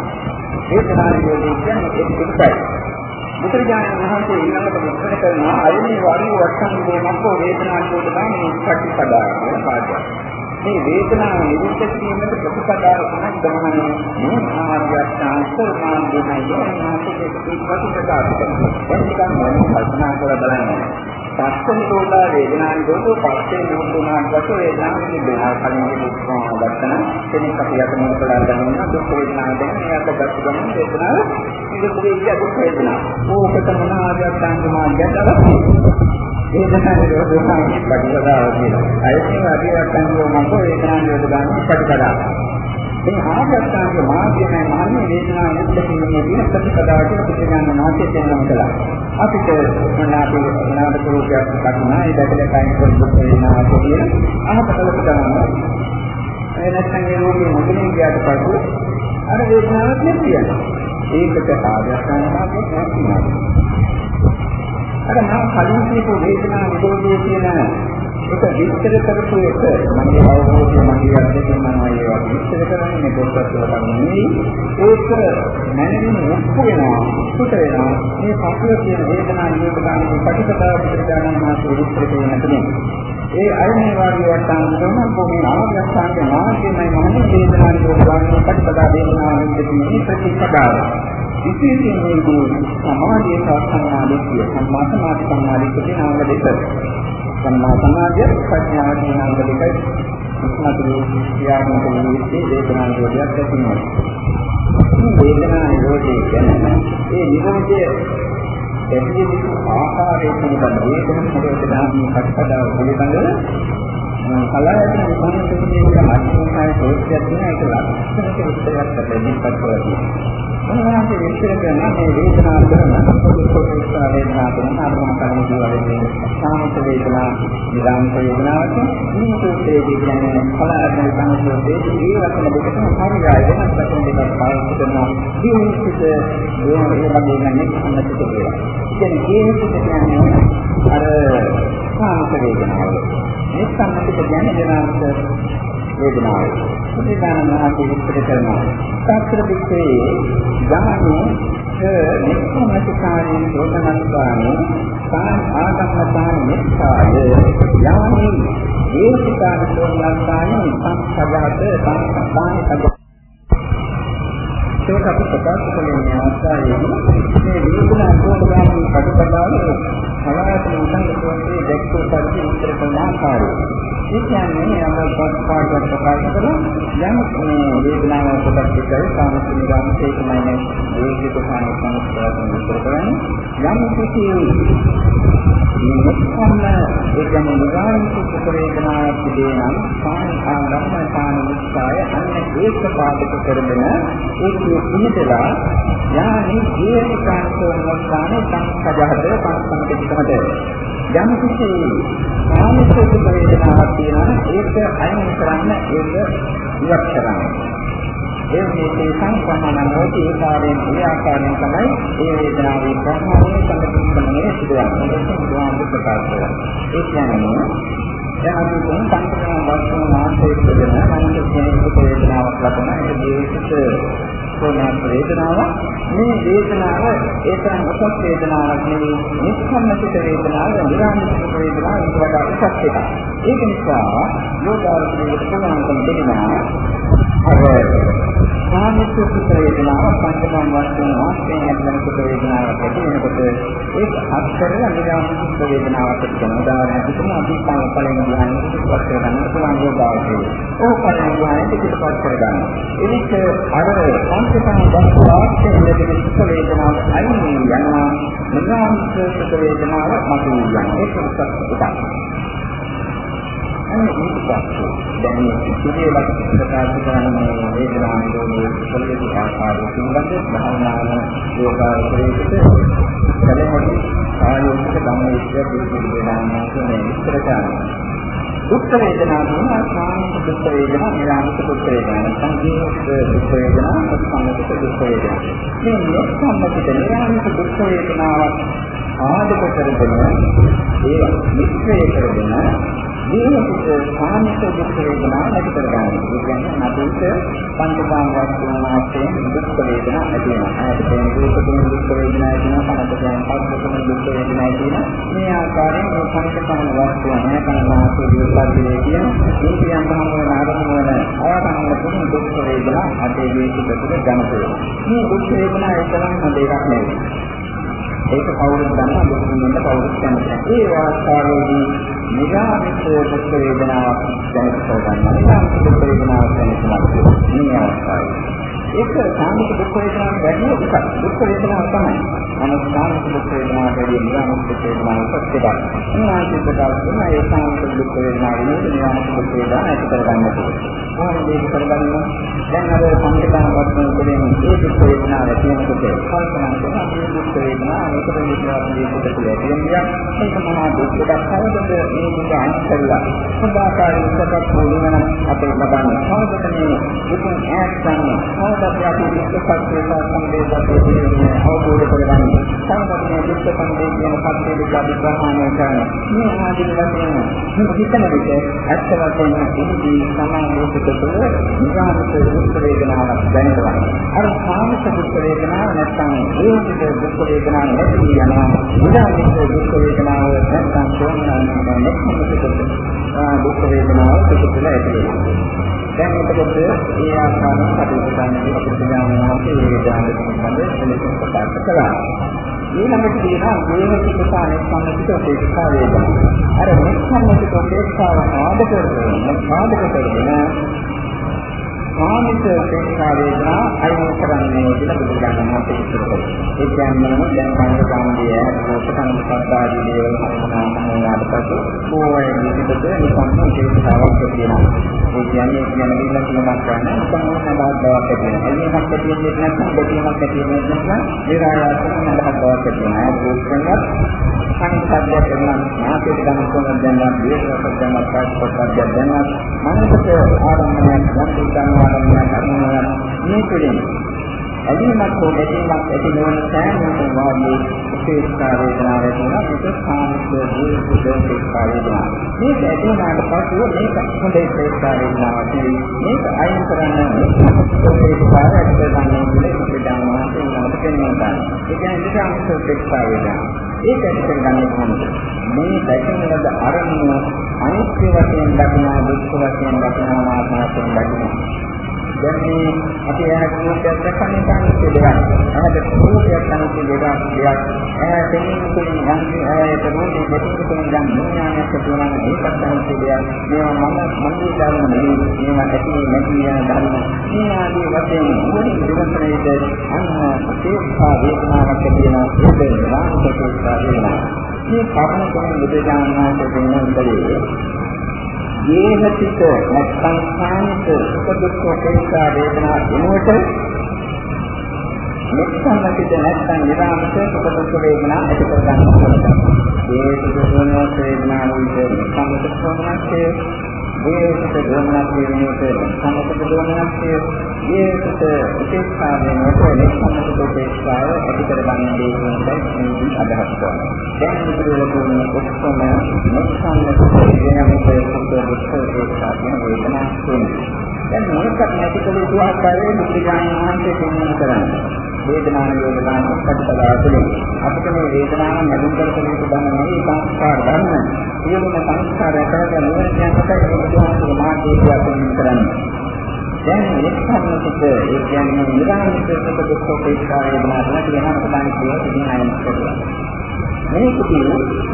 වේදනා නිරෝධය කියන්නේ ඒක එකයි. බුදුරජාණන් වහන්සේ ඊළඟට විස්තර කරනවා අයනේ වරි වට්ටම් දෙමක්කෝ වේදනා නිරෝධ තමයි ප්‍රතිපදා කියන පාඩය. මේ වේදනාව නිරුද්ධ කිරීමට ප්‍රතිපදාව තමයි ගමහන්නේ මේ ආර්යයන් මාර්ගයයි යනාසේ ප්‍රතිපදාව කරනවා. එනිසා මම කල්පනා කරලා බලන්න. පස්සේ නිරෝධා වේදනා නිරෝධෝ පස්සේ නිරෝධුනාට පස්සේ වේදනාව නිරෝධා කලින් දුක්ඛම දක්වන කෙනෙක් අපි අත මොන කළා ගන්නවා දුක් වේදනාව දැන් මේ අත ගත්ත ගමන් වේදනාව නිරෝධ වේදියා දුක් වේදනාව. ඕකට මොන ආදියක් සංගමාගයට අවශ්‍යයි. වේදනා නිරෝධෝ ප්‍රතිපදාව කියනවා. අයිතින් අදියක් සංගමෝ මත වේදනා නිරෝධ ගන්න ප්‍රතිපදාව. මේ ආගත්තාගේ මාර්ගයයි මාන්නේ වේදනා නිස්සකීමේ දින ප්‍රතිපදාවට ප්‍රතිඥාන මාර්ගය දෙන්නම් කළා. අපිට මොනාපි මොනාද ස්වරූපයක් කටුනා ඒ දැකලා කයින් කරපු වේදනා කියන අහකටලක ගන්නවා. ඒ නැත්නම් ඒ රෝගී මොකෙන් ගියාට පස්සේ අර වේදනාවක් නැති වෙනවා. ඒකට ආගත්තාන මාර්ගයක් නැතිනවා. අර මම කලින් කියපු වේදනා නිරෝධය කියන ඒක විස්තර කරපු එක මගේ අවබෝධය මගේ අත්දැකීම මම ඒවා විස්තර කරන්නේ මේ පොත්පත් වල තමයි ඒක මනමින් ඔප්පු වෙනවා සුත වෙනවා. මේ පසුව කියන වේදනා නිරෝධාන ප්‍රතිපදාව පිළිගන්න මාසෙ විස්තර කරන තුනේ ඒ අයනේ වාගේ වටාන කරන කොහේ ආගස්සාන්ගේ මාර්ගයමයි මම වේදනා නිරෝධාන ප්‍රතිපදාව වේදනා නිරෝධාන ප්‍රතිපදාව. විශේෂයෙන් මේ සමාධිය සහ සම්මාදිට්ඨිය සම්මා සමාධි සම්මාදිට්ඨිය නාම දෙක. සම්මා සමාධිය ප්‍රඥාව කියන නාම දෙකයි ඉස්මතු ක්‍රියාත්මක වූයේ වේදනා නිරෝධයක් ඇතිවෙනවා. මේ වේදනා නිරෝධය කියන්නේ ඒ නිරෝධය දෙවියන් ආකාරයෙන් පිළිබඳ වේදනා නිරෝධ කටකඩාව පිළිබඳ කලාවේදී විපස්සනායේ අත්‍යවශ්‍ය ප්‍රෝත්සාහයක් තියෙන එක ලක්ෂණක විස්තරයක් දෙන්නත් කරලා උන්වහන්සේ විස්තර කරන මේ වේදනා කරන පොදුපොත් වේදනා කරන ආරම්භ කරන දේවල් සාමිත වේදනා විරාම වේදනාවට මේ සූත්‍රයේ කියන්නේ කලාත්මක සංස්කෘතියේ ඒ වචන දෙකම පරිගාය වෙනස් වචන දෙකක් පාවිච්චි කරනවා ජීවිතයේ දෝන ඒ වගේ නම් අන්නත් කියලා. ඉතින් ජීවිතය කියන්නේ අර සාමිත වේදනාව. මේ සම්මත කියන්නේ වෙනස් වේදනාව. බුදුදානම මහත් විස්තර කරනවා. සාත්‍ර දික්කේ යමනේ නිස්සමතිකාරී දෝතනස්වාමී සාන් ආගමතාන මෙස්සාය යමනේ දේශිකාන දෝතනස්වාමී සංසගත සංසාන සගත ඒක අපි ප්‍රකාශ කළේ මේ අවස්ථාවේදී මේ වේදනා අනුභවයන් කඩකඩාව සමාජයේ උසන් කොටේ දැක්කෝ පරිදි උත්තර කරන ආකාරය. ඒ කියන්නේ අපේ පස්පාඩම් ප්‍රකාශ කළා යම් මේ වේදනාව කොටස් දෙකයි. සාමසික නිරාමයේ තමයි මේ වේදිකාන සංස්කාරයෙන් විස්තර කරන්නේ. යම් කිසි මේ මුක්ඛන්න ඒ කියන්නේ නිරාමික සුඛ වේදනාවක් තිබේනම් පාන ආගම්ම පාන මුක්ඛාය අන්න ඒක පාදක කරගෙන ඒකේ පිළිදලා යානි ජීවිතාන්තෝන වස්තානේ සංසජහද පංසම්පිටමද යම් කිසි කාමික සුඛ වේදනාවක් තියෙනවා ඒක අයින් කරන්න ඒක ඉවත් කරන්න. ඒ මේ සංසම්මන නොති ඒ කාර්යයෙන් ඒ ආකාරයෙන් තමයි ඒ වේදනාවේ ප්‍රමාණය සම්පූර්ණයෙන්ම සිදුවන්නේ. ඒක බුදුහාමුදුරුවෝ ප්‍රකාශ කළා. ඒ කියන්නේ දැන් අපි තුන් සංකල්පන වස්තුන් වාසයේ දෙන මනස කෙනෙකුට වේදනාවක් ලබන ඒ ජීවිත සෝනාත් වේදනාව. මේ වේදනාව ඒ තරම් උසස් වේදනාවක් නෙවෙයි නිස්සම්මසිත වේදනාව නිරාමිත වේදනාව ඊට වඩා උසස් එකක්. ඒක නිසා යෝගාවචරයේ පුළුවන්කම දෙනවා. අර සාමිත්‍ය වේදනාව පංචමම් වස්තුන් වාස්තයෙන් ලැබෙන කුත වේදනාවක් ඇති වෙනකොට ඒක අත්තරලා නිරාමිත වේදනාවක් කියන උදාහරණයක් විදිහට අපි පළවෙනි ධ්‍යානෙට පිටපත් කරගන්න පුළුවන් යෝගාවචරයේ. ඕක පළවෙනි ධ්‍යානෙට පිටපත් කරගන්න. එනික අර පංචකම දස් වාක්‍යයෙන් ලැබෙන සුඛ වේදනාව අයින් යනවා. නිරාමිත සුඛ වේදනාව මතුවේ යනවා. ඒක උසස් එකක් අන්න ඊට පස්සේ දැන් මේ සිදුවේ ප්‍රකාශ කරන මේ වේදනා නිරෝධයේ පොළොවේ ආකාරය පිළිබඳ භාවනාව යෝගාවචරයේට සැලෙමොටි ආයෝගික ධම්මවිද්‍යා පිළිබඳ වේදනා කියන විස්තර කරනවා දුක් වේදනා දුන්නා සාමික දුක් වේදනා නිරාමික දුක් වේදනා සංකීර්ණ දුක් වේදනා සම්මත දුක් වේදනා මේ නිස්සම්මත නිරාමික දුක් වේදනාවක් ආදක කරගෙන ඒ මිශ්‍රය කරගෙන ජීවිත සාමික දුක් වේදනා නැති කරගන්න. ඒ කියන්නේ නදිට පංචකාම වස්තුන් මාත්‍රයෙන් දුක් වේදනා ඇති වෙනවා. ආයත කියන දුකකින් දුක් වේදනා ඇති වෙනවා. පංචකාම පස්සකම දුක් වේදනා ඇති වෙනවා. මේ ආකාරයෙන් මේ පංචකාම වස්තුන් නැකනවාසේ දියුපල්ලේ කියන ඉන්දියන් භාවන ආරම්භ වන ආකාරයෙන් තුන් දුක් වේදනා අතේ වේදිකකට ගන්නතේ. මේ දුක් වේදනා එකලම දෙයක් නෙවෙයි. ඒක කවුරුත් දන්නා දුක් වෙනද කවුරුත් දන්නා. ඒ අවස්ථාවේදී නිරාමිත දුක් වේදනාවක් දැනෙන්න ගන්නවා. නිරාමිත දුක් වේදනාවක් දැනෙන්න මේ අවස්ථාවේ ඒක සාමික දුක් වේදනාවක් වැඩි එකක්. දුක් වේදනාව තමයි. නමුත් සාමික දුක් වේදනාව වැඩි නිරාමික දුක් වේදනාවක් එකක්. උන්වහන්සේ ප්‍රකාශ කරන ඒ සාමික දුක් වේදනාව නෙවෙයි නිරාමික දුක් වේදනාව ඇති කරගන්න ඕනේ. කොහොමද ඒක කරගන්නේ? දැන් අර සංකේතන වර්තන දෙන්නේ ඒ දුක් වේදනාව ඇති වෙනකොට කල්පනා කරනවා මේ දුක් වේදනාව මේකට විශ්වාස දෙන්නට පුළුවන්. ඒක මහා දුක් දෙකක් කවදද මේ දුක අයින් කරලා සදාකාලික සත්‍ය පොළොවන අපේ ලබන්නේ. කවදද මේ දුකින් ඈත් ගන්න. කවදාවත් අපි දුක්ඛපත්‍ය සම්බේධකේ කියන්නේ අවබෝධ කරගන්න. සම්පූර්ණ දුක්ඛපත්‍ය කියන පත්‍ය දෙක අපි ප්‍රහාණය කරන. මේ ආදී වශයෙන් මේ හිතන විට ඇත්ත වශයෙන්ම ඉදී සමානෝපිත තුළ නිරාමිත දුක් වේදනාවක් දැනෙනවා. අර සාමික දුක් වේදනාව නැත්නම් ඒකිත දුක් වේදනාවක් නැති යනවා. නිරාමිත දුක් වේදනාව නැත්නම් සෝමනාන නැත්නම් දුක් වේදනාව පිටුල ඇති වෙනවා. දැන් එතකොට මේ ආකාරයෙන් කටයුතු කරන විදිහට මේ වේදාන්ත සම්බන්ධ සැලසුම් ප්‍රකාශ කළා. ඊළඟට කියනවා ගෝහිත ප්‍රකාශන සම්බන්ධ උපේක්ෂා වේදනා. අර මෙච්චර උපේක්ෂාව ආදක කරගෙන ආදක කරගෙන කාමික උපේක්ෂා වේදනා අයින් කරන්නේ කියලා බුදුරජාණන් වහන්සේ කියනවා. ඒ කියන්නේ දැන් කාමික කාමයේ රෝපකම් සද්දාදී දේවල් හඳුනාම මොනවාද පසු ඕවැය නිදිකට නිකම්ම උපේක්ෂාවක් තියෙනවා. ඒ කියන්නේ කියන විදිහට කියනවා කරන්නේ සම්මත බවක් තියෙනවා. එන්නේක් තියෙන්නේ නැත්නම් දෙකක් තියෙන්නේ නැත්නම් විරායාසම නඩහක් බවක් තියෙනවා. ඒ රූපකම් සංසද්දයක් වෙනවා නාටක ගන්න කොහොමද දැනනවා දේශයක් දැනනවා පාස්පෝර්ට් දැනනවා මනසට ආරම්භයක් ගන්න ආරම්භයක් කරනවා. මේ තුළින් ඇලීමක් හෝ ගැටීමක් ඇති නොවන සෑම වාගේ උපේක්ෂා වේදනාව වෙනවා මේක කාමික දුක්ඛ වේදනාව මේක ඇති වුණාට පස්සේ මේක හොඳ උපේක්ෂා වේදනාවක් මේක අයින් කරන්න උපේක්ෂාව ඇති කරගන්න ඕනේ කියලා දානවා කියන එක ඒ කියන්නේ විකාශ උපේක්ෂා වේදනාව ඒක ඇති කරගන්නේ කොහොමද? මේ දැකීමද අරමුණ අනිත්‍ය වශයෙන් දකිනා දුක්ඛ වශයෙන් දකිනා මානසික දකිනා. දැන් මේ අපි ඇහැ කුණුටයක් දැකන්නේ කාණිත්‍ය දෙකක්. ඇහැට කුණුටයක් අනිත්‍ය දෙකක් දෙයක්. ඇහැ දෙන්නේ කුණු යන්නේ ඇහැට රෝගේ දෙකක් කුණු යන විඥානයක් තුනක් ඒකත් අනිත්‍ය දෙයක්. මේවා මම මනසේ ධර්ම නෙවෙයි. මේවා ඇති නැති යන ධර්ම. මේ ආදී වශයෙන් මොනින් විවසනයේද අන්න තේස්සා වේදනාවක් කියන ඒක රාගකේස්සා වේදනාව. මේ කර්ම තුන බුදුදානනාට දෙන්න උදේ ජීවිතික නැත්නම් සාමික සුඛ දුක්ඛ උපේක්ෂා වේදනා වෙනුවට මෙක්ඛන්නකිට නැත්නම් නිරාමස සුඛ දුක්ඛ වේදනා ඇති කර ගන්න ඕනේ. ඒ සුඛ දුක්ඛ වේදනා වලට සම්මත ප්‍රමාණයේ ඒකට ගමනක් වෙනුවට සම්මත ගමනක් ඒකට උපේක්ෂා වෙනුවට නිස්සමත උපේක්ෂාව ඇති කරගන්න දේ කියනයි මේ අදහස් කරන්නේ. දැන් මෙතන කියන ඔක්කොම නිස්සමත වෙනමත සම්පූර්ණ උපේක්ෂා කියන වේදනාවක් තියෙනවා. දැන් මොකක්ද නැති කළ යුතු ආකාරයේ බුදුජානක මහන්සිය පෙන්වන්න කරන්නේ. වේදනාන වේදනාන ප්‍රතිපදාව තුළින් අපිට මේ වේදනාව නැගුම් කරගෙන ඉන්න නෙවෙයි සංස්කාර ධර්ම. සියලුම සංස්කාර කරගෙන නිවැරදිව අපට බුදුහාමුදුරුවෝ මාර්ගය අපෙන් කරන්නේ. දැන් එක්කන්නකට ඒ කියන්නේ නිරාමිත සුඛ දුක්ඛ උපේක්ෂා වේදනා තුන කියන අපදාන කියලා ඉතින් අයින් කරනවා. මේකදී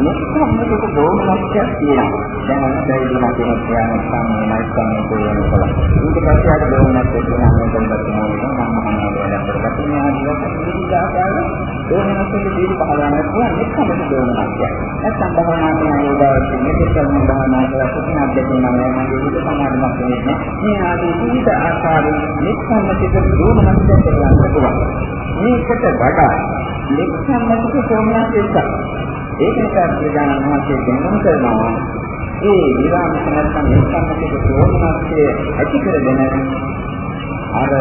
මුක්ඛම්මක දෝමනක්යක් තියෙනවා. දැන් අනිත්‍යයි කියන කියන ප්‍රාණ සම්මයි සම්මයි කියන එක. ඊට පස්සේ අර දෝමනක් තියෙනවා නම් දෙන්නත් ඕනේ නම් මම හඳුනගන්න කරගත්තා. මේ ආකාර දෝමනකෙ දීල පහලන්න පුළුවන් මුක්ඛම්මක දෝමනක්යක්. නැත්නම් භවනාමය යෝගාවචි මෙතන භවනා කරලා කුණ අධ්‍යයනය නම් මගේ විද සමාධිමත් වෙන්නේ. මේ ආදී විවිධ ආකාරයෙන් මුක්ඛම්මක දෝමනක්යක් කරගන්න පුළුවන්. මේකට වඩා මුක්ඛම්මක සෝමනක් ඒක නිසා ප්‍රධාන මහත්ය දෙන්නම් කරනවා ඒ විරාමික නැත්නම් නිස්සන්නකේ ප්‍රෝණාස්ය ඇති කරගෙන අර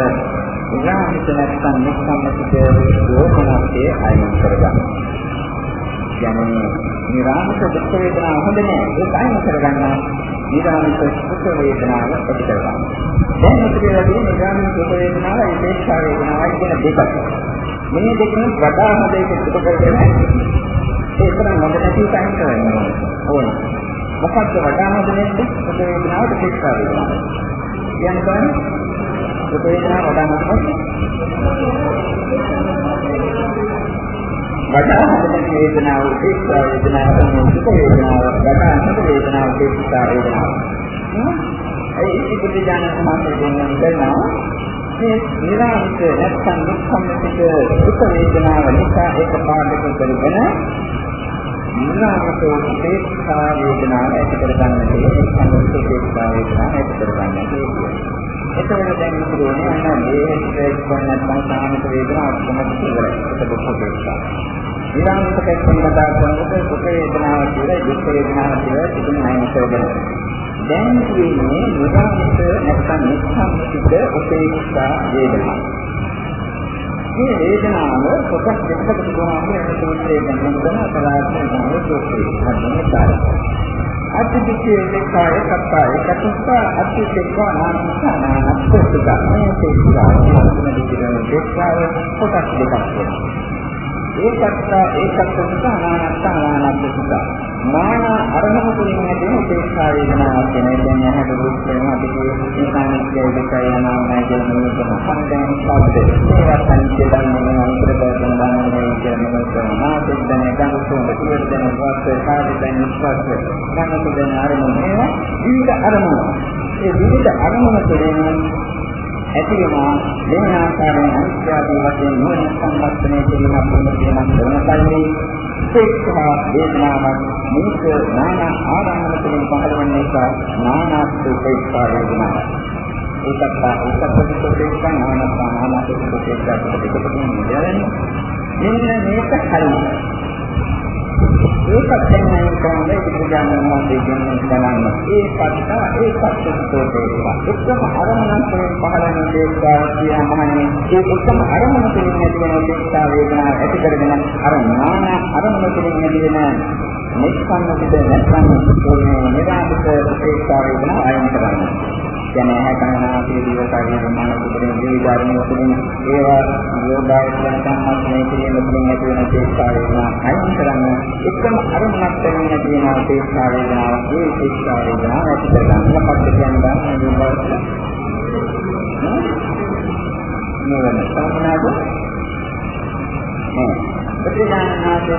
විරාමික නැත්නම් නිස්සන්නකේ ප්‍රෝණාස්ය අයින් කරගන්න. කියන්නේ නිරාමික දුක් වේදනා හොඳ නෑ ඒක අයින් කරගන්න. නිරාමික සුඛ වේදනාව ඇති කරගන්න. දැන් අපිට ලැබෙන නිරාමික සුඛ වේදනාව ඒකේක්ෂා වේදනාවයි කියන දෙකක්. මේ දෙකෙන් වඩා හොඳ එක සුඛ වේදනාවක් ඒක නම් හොඳ නැති තැන් කරනවා ඕන. මොකක්ද වඩා හොඳ නැද්ද? සුඛ වේදනාවට ශික්ෂා වේදනාව. කියන්නේ සුඛ වේදනාව වඩා හොඳ වඩා හොඳ වේදනාව ශික්ෂා වේදනාව සුඛ වේදනාව වඩා හොඳ වේදනාව ශික්ෂා වේදනාව. ඒ ඉතිපිට ඥාන සමාධිය දෙන්නම් කරනවා මේ නිරාමිත නැත්නම් දුක්ඛමිත සුඛ වේදනාව නිසා ඒක පාඩක කරගෙන ඊළඟට උපේක්ෂා වේදනාව ඇති කරගන්න තියෙන්නේ සම්පූර්ණ උපේක්ෂා වේදනාව ඇති කරගන්න තියෙන්නේ. එතකොට දැන් මොකදෝනේ අන්න මේකේ කොන්නත් සාමික වේදනාව කොහොමද ඉවරයි. ඒක දුක් උපේක්ෂා. ඊළඟට පැත්තෙන් කතා කරනකොට සුඛ වේදනාව කියලා දුක් වේදනාව කියලා තිබුණ නැහැ කරගෙන. දැන් කියන්නේ නිරාමිත නැත්නම් නිස්සම්මිත උපේක්ෂා වේදනා. මේ වේදනාව කොටස් දෙකකට බෙදනවා කියන සූත්‍රයේ ගැන කරන පලාත්ම සූත්‍රයේ හදන්නේ කාර්යය. අතිදිකේ දෙකාය කත්තා එකතුස්සා අතිදෙකා නාමසානා අත්තුක මේ තේක්ෂා කියන දෙකේ දෙකාව කොටස් දෙකක් වෙනවා. ඒකත්තා ඒකත්තුස්සා නානත්තා නානත්තුස්සා මාන අරමුණු තුලින් හැදෙන උපේක්ෂා වේදනාවක් කියන එක දැන් ඇහැට දුක් වෙනවා. අපි ඒකානිකය දෙකයි යනවා කියන මේක සම්පූර්ණ සාධක ඒවත් අනිත්‍ය ධර්මයෙන් අන්තර කරගෙන ගන්නවා කියන එක මාතෙන් දැන ගන්නසොන පිළිවෙල දැන වාස්ත සාධකයන් විශ්වාස. ගන්නතු දැන අරමුණ මේවා විවිධ අරමුණ. ඒ විවිධ අරමුණ තුළින් ඇති වෙනවා වෙන ආකාරයෙන් අනිත්‍යදී වශයෙන් නොවන සම්පත්තනේ කිරීමක් වෙන දෙයක් වෙන කල්හි. උපේක්ෂා වේදනාවක් මේක නානා ආරම්භන තුළින් පහළ වන නිසා නානාත් උපේක්ෂා වේදනාවක්. ඒකත් ඒකත් උපේක්ෂා නානාත් නානාත් උපේක්ෂා දෙකකින් නිදැරෙන්නේ. මෙන්න මේක හරියට ඒකත් තමයි කොහොමද බුදුජානක මහත්මයා කියන්නේ බලන්න. ඒකත් ඒකත් සුතෝතේවා. එකම අරමුණක් වලින් පහළන දේශා කියන මහණෙනි. ඒ එකම අරමුණ තුළින් ඇති වෙන දේශා වේදනා ඇති කරගෙන අර නානා අරමුණ තුළින් ඇති වෙන නිෂ්පන්න පිට නැත්නම් මේ නිරාමිත දේශා වේදනා අයින් කරන්නේ. කියන්නේ හැකනාසේ දිවකාරී ප්‍රමාණ සුදුරින් දීගාරණ තුලින් ඒවා යෝගාවචන සම්මස්නේ කියන තුලින් ඇති වෙන තේස්සා වේදනා අයින් කරන්න එකම අරමුණක් දෙන්න තියෙන තේස්සා වේදනාව ඒ තේස්සා වේදනාව ඇති කරගන්න මොකක්ද කියන්නේ නේද සම්මාද ප්‍රතිඥානාසේ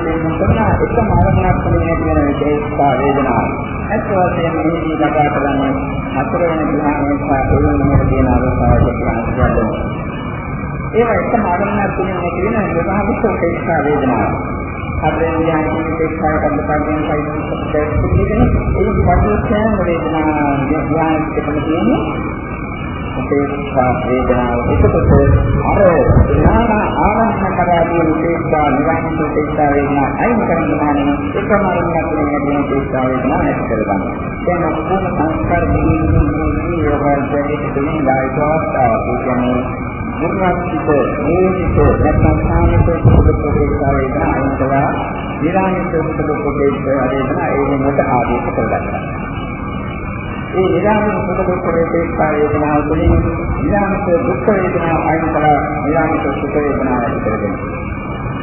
දෙන්න කරන එකම අරමුණක් තුලින් ඇති වෙන තේස්සා වේදනාව ඇත්ත වශයෙන්ම මේදී කතා කරන්නේ හතර වෙන ධ්‍යානයේ සාපේක්ෂව තියෙන අවස්ථාවක කියනවා. ඒවා එකම ආරම්භයක් තුනේ තියෙන විභාගික උපේක්ෂා වේදනාව. හතරෙන් ධ්‍යානයේ උපේක්ෂා කම්පතාවෙන් කයින් සුපිරිගෙන ඒ පරිච්ඡේද වේදනා ධ්‍යානයේ තියෙන්නේ උපේක්ෂා වේදනාව එකකොට අර ඥාන ආරම්භ කරාදී උපේක්ෂා නිවන උපේක්ෂා වේදනා අයින් කරන මානෙ එකම අරමුණක් නෙමෙයි උපේක්ෂා වේදනා නැති කරගන්න. දැන් ඔක්කොම සංස්කාර දෙකකින් යෝගාචරයේ තුලින් ඩයිටෝස්තාව කියන්නේ මුර්ණාත්ිත නේතිත නැත්නම් සාමිත සුදුසු උපේක්ෂා වේදනා අයින් කළා. නිරාමිත සුදුසු උපේක්ෂා වේදනා ඒ මොකට ආදේශ කරගන්නවා. ඒ නිරාමිත සුඛ දුක්ඛ වේදනා වේදනාව තුළින් නිරාමිත දුක්ඛ වේදනා අයින් කළා. නිරාමිත සුඛ වේදනා ඇති කරගෙන.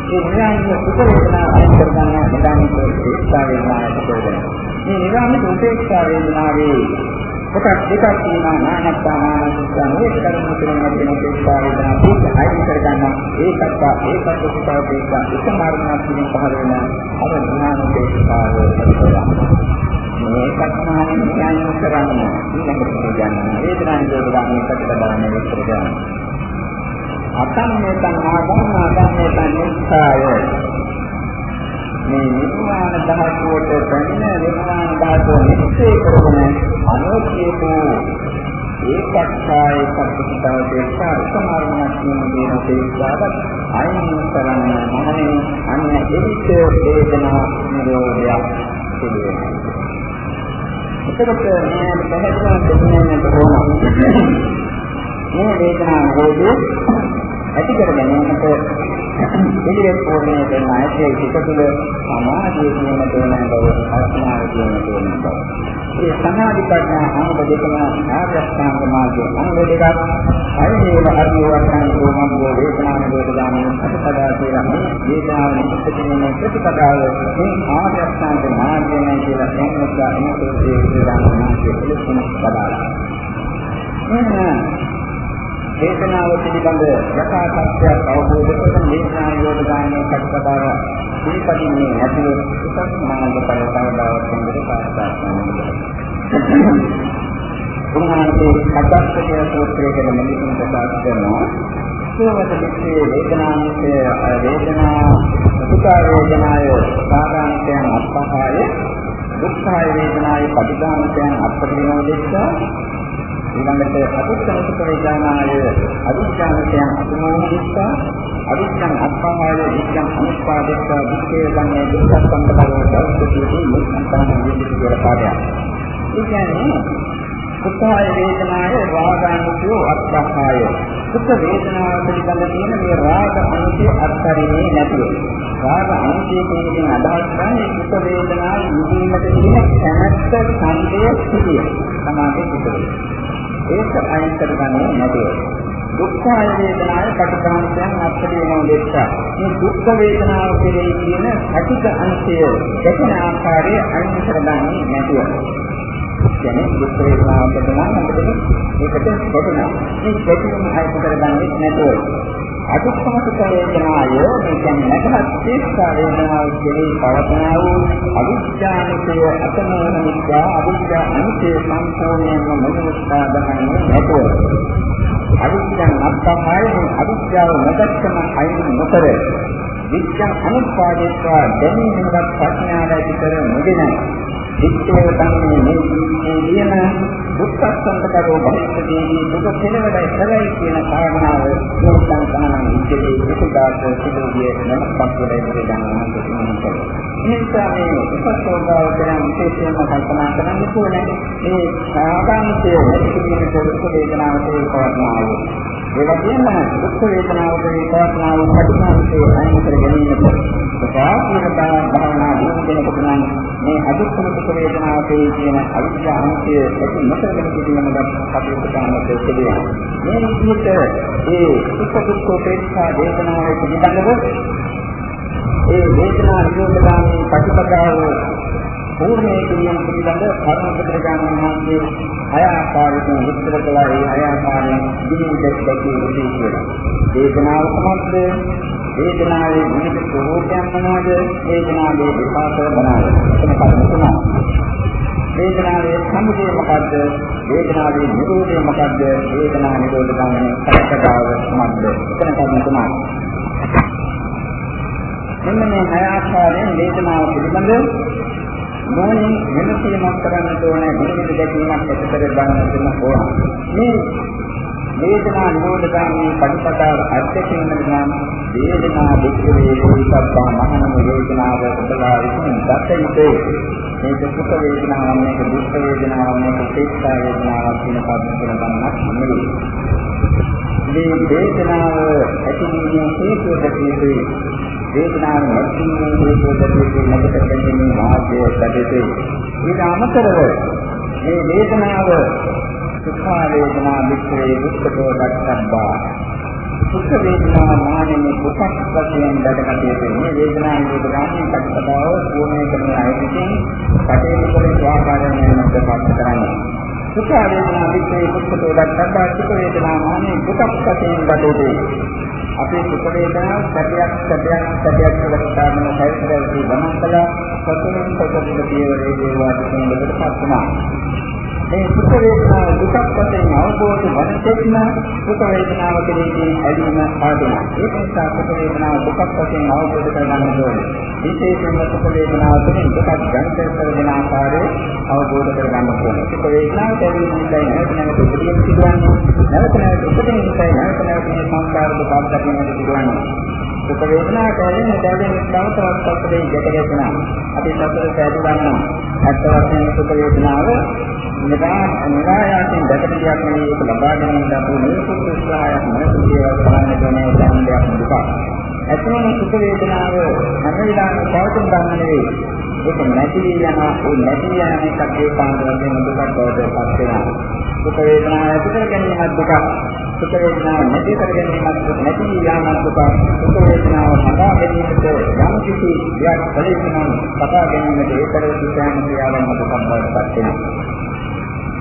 ඒ නිරාමිත සුඛ වේදනා අයින් කරගන්න නිරාමිත උපේක්ෂා වේදනා ඇති කරගෙන. මේ නිරාමිත උපේක්ෂා වේදනාවේ කොටස් දෙකක් තියෙනවා. නානත්තානානසුත්තා මේ කර්ම තුළින් ලැබෙන උපේක්ෂා වේදනා ඒක අයින් කරගන්න. ඒකත් ඒකත් සුඛ වේදනා එක මාර්ගයක් තුළින් පහළ වෙන අර ඥාන උපේක්ෂාව ඇති කරගන්න. මේකත් මහණෙනි ඥාන කරන්න ඊළඟට කියන්න වේදනාන් දෝදාන එකට බලන්නේ විස්තර කරන්න අතන්නේතන් ආගමනාගමනේතන් නිස්සාය මේ නිර්වාණ ධාතුවට පැමිණ නිර්වාණ ධාතුව නිශ්චය කරගෙන අනෝක්‍යකෝ ඒකත්කාය සත්‍යතාවයේ සාර්ථකමාරණක් කියන දේශාවත් අයින් කරන්න මහණෙනි අන්න එවිට වේදනා නිරෝධයක් සිදුවෙනවා එතකොට මේ පැහැදිලිව දෙන්නට ඕන. මේ වේදනා රෝධය ඇති කර ගැනීමට පිළිවෙත් පෝෂණය කරන අයසේ හිත තුළ සමාධිය කියන තෝරන බව අස්මාව කියන තෝරන බව. මේ සමාධි ප්‍රඥා අංග දෙකම ආර්ය අෂ්ටාංග මාර්ගයේ අංග දෙකක් අයිනේව හරිය වටන රෝමංග වේදනා නිරෝධාන අටපදා කියලා වේදනාව නිප්පතිනේ ප්‍රතිපදාව මේ ආර්ය අෂ්ටාංග මාර්ගයයි කියලා එන්නත් අනුකූලව වේදනා මාර්ගයේ පිළිතුරු බදාලා. වේදනාව පිළිබඳ යථා තත්ත්වයක් අවබෝධ කරගෙන වේදනා යෝගානයේ කටපාඩම පිළිපදින්නේ නැතිව උසස් මාර්ග පරිසරතාවක් සම්බන්ධ පාස්තාවනවා. උන්වහන්සේ අත්‍යස්තකය සූත්‍රයේ ගැන මෙලිසින් ප්‍රකාශ කරනවා. සෝවත විශ්ේ වේදනාංශය වේදනා සුඛ වේදනාය සාධාන්තයන් අත්පහාය දුක්ඛ වේදනාය පටිඝානතයන් අපරිණෝදෙස්සා ඊළඟට අදුක්ඛමසුඛ වේදනාය අදුක්ඛානයන් අතුමෝහිස්සා අදුක්ඛං අත්පාය විච්ඡං අනුස්පාදස්සා දුක්ඛේ ගන්නේ දුක්ඛ සම්පදාය දවසකදී මුත්තං විදිහට කියලා පාඩයක්. ඒ කියන්නේ සුඛාය වේදනාය රාගානුසය අනුසයෝ අත්පහාය සුඛ වේදනාව පිළිබඳ තියෙන මේ රාග අනුසය අත්හරින්නේ නැතුව. රාග අනුසය කියන අදහස් ගන්නේ සුඛ වේදනාව නිදීමට තියෙන කැමැත්ත සංදේ සිටිය සමාධි සුඛ ඒක අයින් කරගන්නේ නැතුව දුක්ඛ වේදනාය පටිඝානයන් අත්දැකීම දෙස්සා. මේ දුක්ඛ වේදනාව කෙරෙහි කියන අතික අංශය දැකන ආකාරයේ අයින් කරගන්නේ නැතුව. කියන්නේ දුක් වේදනාව කරනවා අපිට ඒකට කොටනවා. මේ කොටීම අයින් කරගන්නේ නැතුව. අදුක්ඛමක වේදනාය මේ කියන්නේ නැකත් ශේෂ්ඨ වේදනාව කෙරෙහි පවතනා වූ අවිඥානිකය අතනෝන නිසා අවිඥා අනිත්‍ය සම්පූර්ණයෙන්ම මොනවාද දහන්නේ නැතුව. අවිද්‍යාව අත්පායයෙන් අවිද්‍යාව නැගත්තම අයින් නොකර විද්‍යා අනුපාදේත්වා දැනීමවත් ප්‍රඥාව ඇති කර නොදෙන විද්‍යාව තමයි මේ ජීවිතයේ දුක්ඛ සංකතෝ භවිෂ්‍යදී දුක කෙලවරයි කරයි කියන කාරණාව මොකක්ද තමයි ඉතිරි උපදාස සිදුවිය නමස්කාර වලදී ගන්නවා කියනවා. නිසා මේ උපසෝභාව කරන විශේෂයෙන්ම කල්පනා කරන්න ඕනේ මේ සාගාමිකය වැඩිමින දුක් වේදනාවට පවත්නාව. ඒ වගේම දුක් වේදනාවට පවත්නාව කටුනාවේ අයින් කර ගැනීමට ප්‍රාථමිකතා භාවනා දිනුගෙනකොට නම් මේ අදුක්කම දුක් වේදනාවේ කියන අවිද්‍යා අංශය ඇති නොකරගෙන සිටීමකට කටයුතු කරන්නට සිදුවෙනවා. මේ විදිහට ඒ සුඛ දුක් වේදනා වේදනාවේ පිළිබඳව ඒ වේදනා නිරෝධගාමී ප්‍රතිපදාව පූර්ණේ කියන පිළිබඳ කර්මපත්‍ර ගාමී මහත්මයේ හය ආකාරයකින් විස්තර කළා ඒ හය ආකාරයෙන් දිනෙක දැකිය යුතුයි කියලා. වේදනාව සමග්ද වේදනාවේ විවිධ ස්වરૂපයන් මොනවාද? වේදනාවේ විපාක මොනවාද? එතන කරුණු තුනක්. වේදනාවේ සමුදය මොකද්ද? වේදනාවේ නිරෝධය මොකද්ද? වේදනා නිරෝධ ගාමී ප්‍රතිපදාව මොකද්ද? එතන කරුණු තුනක්. මෙන්න මේ හය ආකාරයෙන් වේදනාව පිළිබඳ මොනින් වෙනසීමක් කරන්නට ඕනේ විවිධ දැකීමක් ඇති කර ගන්නට ඕන. මේ වේදනා නිරෝධගාමී පරිපදාව අධ්‍යක්ෂණය නම් වේදනා වික්‍රේ විසබ්බා මහාන වේදනාව උපදලා විසින් දත්තයිතේ මේක සුඛ වේදනාවක් මේක දුක් වේදනාවක් මේක උපේක්ෂා වේදනාවක් කියන පදවල ගන්නක් නෙවෙයි. මේ වේදනාව ඇතිවීම හේතුව දැකීමේ වේදනාව නැතිවීමේ හේතුව දැකීමේ නැගත ගැනීම මාර්ගය සැදෙතේ. ඊට අමතරව මේ වේදනාව සුඛ වේදනා වික්‍රේ දුක්ඛෝ දක්ඛබ්බා සුඛ වේදනා මානෙ දුකක් වශයෙන් දැකගත මේ වේදනා නිරෝධාන්නේ කටකතාව පූර්ණ කරන අයකින් කටයුතු කරන ස්වාකාරයෙන් වෙනස් කරන්නේ. සුඛ වේදනා වික්‍රේ දුක්ඛෝ දක්ඛබ්බා සුඛ වේදනා මානෙ දුකක් වශයෙන් දැකගත අපේ සුඛ වේදනාව සැපයක් සැපයක් සැපයක් කියලා හිතාගෙන සැපයටදී ගමන් කළා සතුටින් සතුටින් පියවරේ දේවා දෙකකට පත් වුණා. මේ සුඛ වේදනාව දුකක් වශයෙන් අවබෝධ වන තෙක්ම සුඛ වේදනාව කෙරෙහි ඇලීම ආදිනවා. ඒක නිසා සුඛ වේදනාව දුකක් වශයෙන් අවබෝධ කරගන්න ඕනේ. විශේෂයෙන්ම සුඛ වේදනාව තුළින් දුකක් ගණිත කරගෙන ආකාරයේ අවබෝධ කරගන්න ඕනේ. සුඛ වේදනාව දැරීමෙන්යි නැවත නැවත උපදින සිදුවන්නේ. නැවත නැවත උපදින නිසා නැවත නැවත මේ සංස්කාර දුක අත්දැකීමට සිදුවන්නේ. සුඛ වේදනා කියන්නේ දැනෙන බව තවත් පස්සේ ගැටගැසෙනවා. අපි සතර සෑදු ගන්නවා. අත් වශයෙන් සුඛ වේදනාව නිදා නිදායයෙන් දැකපු දෙයක් නෙවෙයි ඒක ලබා ගැනීම දක්වන නිකුත් උත්සාහයක් නැති දේවල් කරන්න දෙන්නේ සම්බන්ධයක් දුක. ඇත්තම සුඛ වේදනාව හැම වෙලාවෙම පවතින ධර්ම නෙවෙයි. ඒක නැති යන ඒ නැති යන එකක් ඒ පාන්දරයෙන් දුකක් බවට පත් වෙනවා. සුඛ වේදනාව ඇති කර ගැනීමත් දුක. සුඛ වේදනාව නැති කර ගැනීමත් නැති යාමත් දුක. සුඛ වේදනාව හදා ගැනීමට යම් කිසි දෙයක් කලින්ම කතා ගැනීමට ඒතර සුඛාන ක්‍රියාවන් දුකක් බවට පත් වෙනවා.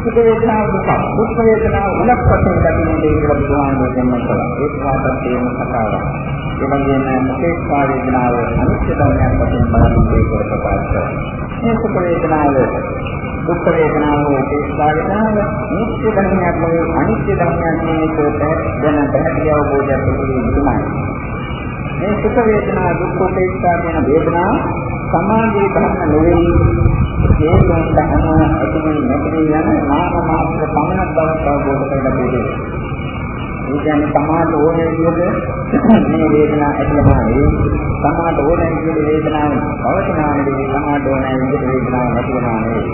සුඛ වේදනාව දුක දුක් වේදනාව උලක් වශයෙන් දකින්නේ කියලා බුදුහාමුදුරුවෝ දෙන්න කළා ඒක වාදත් තේම කතාවක් ඒ වගේම උපේක්ෂා වේදනාව අනිත්‍ය ධර්මයක් වශයෙන් බලන්නේ කියලා ප්‍රකාශ කරනවා මේ සුඛ වේදනාව දුක් වේදනාව උපේක්ෂා වේදනාව නිත්‍ය ධර්මයක් නෙවෙයි අනිත්‍ය ධර්මයක් නෙවෙයි දැන පැහැදිලි අවබෝධයක් තිබුණා මේ සුඛ වේදනා දුක් උපේක්ෂා කියන වේදනා සමාධි ධර්ම නෙවෙයි හේතුන් දහන ඇතිවෙන නැතිවෙන යන නාම මාත්‍ර පමණක් බවක් අවබෝධ කරගන්න ඕනේ. ඒ කියන්නේ සමාත ඕනේ විදිහට මේ වේදනාව ඇතිවෙනවා නෙවෙයි. සමාත ඕනේ විදිහට වේදනාව පවතිනවා නෙවෙයි. සමාත ඕනේ විදිහට වේදනාව නැතිවෙනවා නෙවෙයි.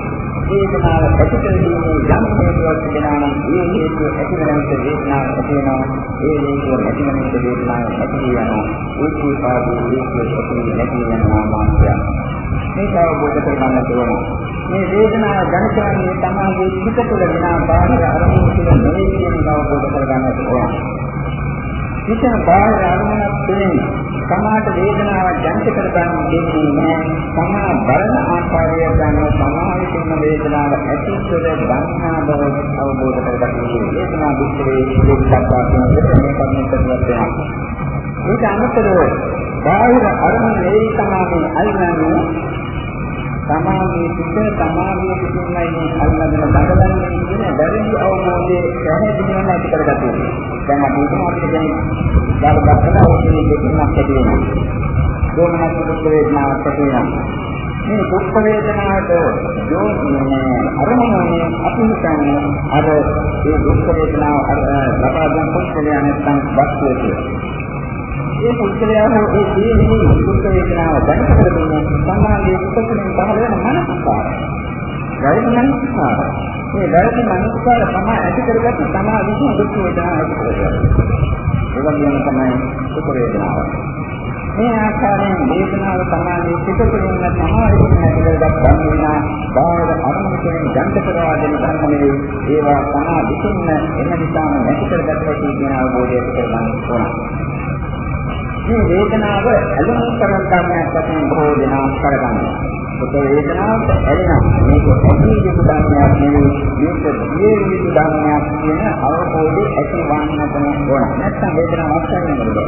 වේදනාව ඇති කරගීමේ යම් හේතුවක් තිබෙනවා නම් ඒ හේතුව ඇති වෙනකොට වේදනාව ඇති වෙනවා. ඒ හේතුව නැති වෙනකොට වේදනාව නැති වෙනවා. ඒකේ පාදයේ හේතුව ඇති නැති වෙනවා මාත්‍ය. මේක අවබෝධ කරගන්න ඕන මේ වේදනාව දැනගන්නේ තමගේ පිට තුළ විනා බාහිර අරමුණු තුළ නෙවෙයි කියන එක අවබෝධ කරගන්න ඕන විතර බාහිර අරමුණක් තුළින් සමාත වේදනාවක් ජනිත කර ගන්න දෙන්නේ නැහැ. සමා බලන ආකාරය ගන්න සමාවිතින වේදනාව ඇතිසොර ගන්නා බව අවබෝධ කරගන්න වේදනා දුක්ඛේ දුක්ඛතා කියන මේ කර්මයකට වෙනවා. මේක අමතරව බාහිර අරමුණ නෙවෙයි තමයි අල්ලන්නේ සමාධියේ පිට සමාධියේ පිටින්මයි මේ අල්ලගෙන බඩලන්නේ කියන බැරි අවබෝධයේ පැහැදිලිවම ඇති කරගන්නවා. දැන් අපි හිතමු අපිට දැන් දායකයන්ට ඔතන දෙකක් ඇති වෙනවා. දෝමනස් දුක් වේදනාවක් ඇති වෙනවා. මේ දුක් වේදනාවට යෝනිනේ අරමුණනේ අපි හිතන්නේ අර ඒ දුක් වේදනාව අර ලබා දුන් කුසලය නැත්නම් වස්තුවේ ඒ පුද්ගලයා හෝ ඒ ජීවිතයේ දුක් වේදනාව දැනගන්න සමාධියේ උපකරණ පහළ වෙන මනසකාර. වැරදි මනසකාර. මේ වැරදි මනසකාර තමයි ඇති කරගත්ත සමාධියේ දුක් වේදනාව ඇති කරගන්නේ. ඒ වගේම තමයි දුක් වේදනාව. මේ ආකාරයෙන් වේදනාව සමාධියේ පිටුපිටින් සමාධියෙන් ඇති කරගත් ධර්මනා බාහිර අරමුණු කෙරෙහි ජන්ත කරවා දෙන ධර්ම නෙවෙයි. ඒවා සමාධියෙන් එන නිසාම නැති කරගත්ත කියන අවබෝධය ඇති කරගන්න ඕන. මේ වේදනාව ඇලෙන කරන කර්මයක් වශයෙන් බොහෝ දෙනා කරගන්නවා. ඒක වේදනාවට ඇලෙනවා. මේක ඇති යුතු ධර්මයක් නෙවෙයි. මේක දිය යුතු ධර්මයක් කියන අවබෝධය ඇති වන්නටම ඕන. නැත්නම් වේදනාව අත්හැරෙන්න බෑ.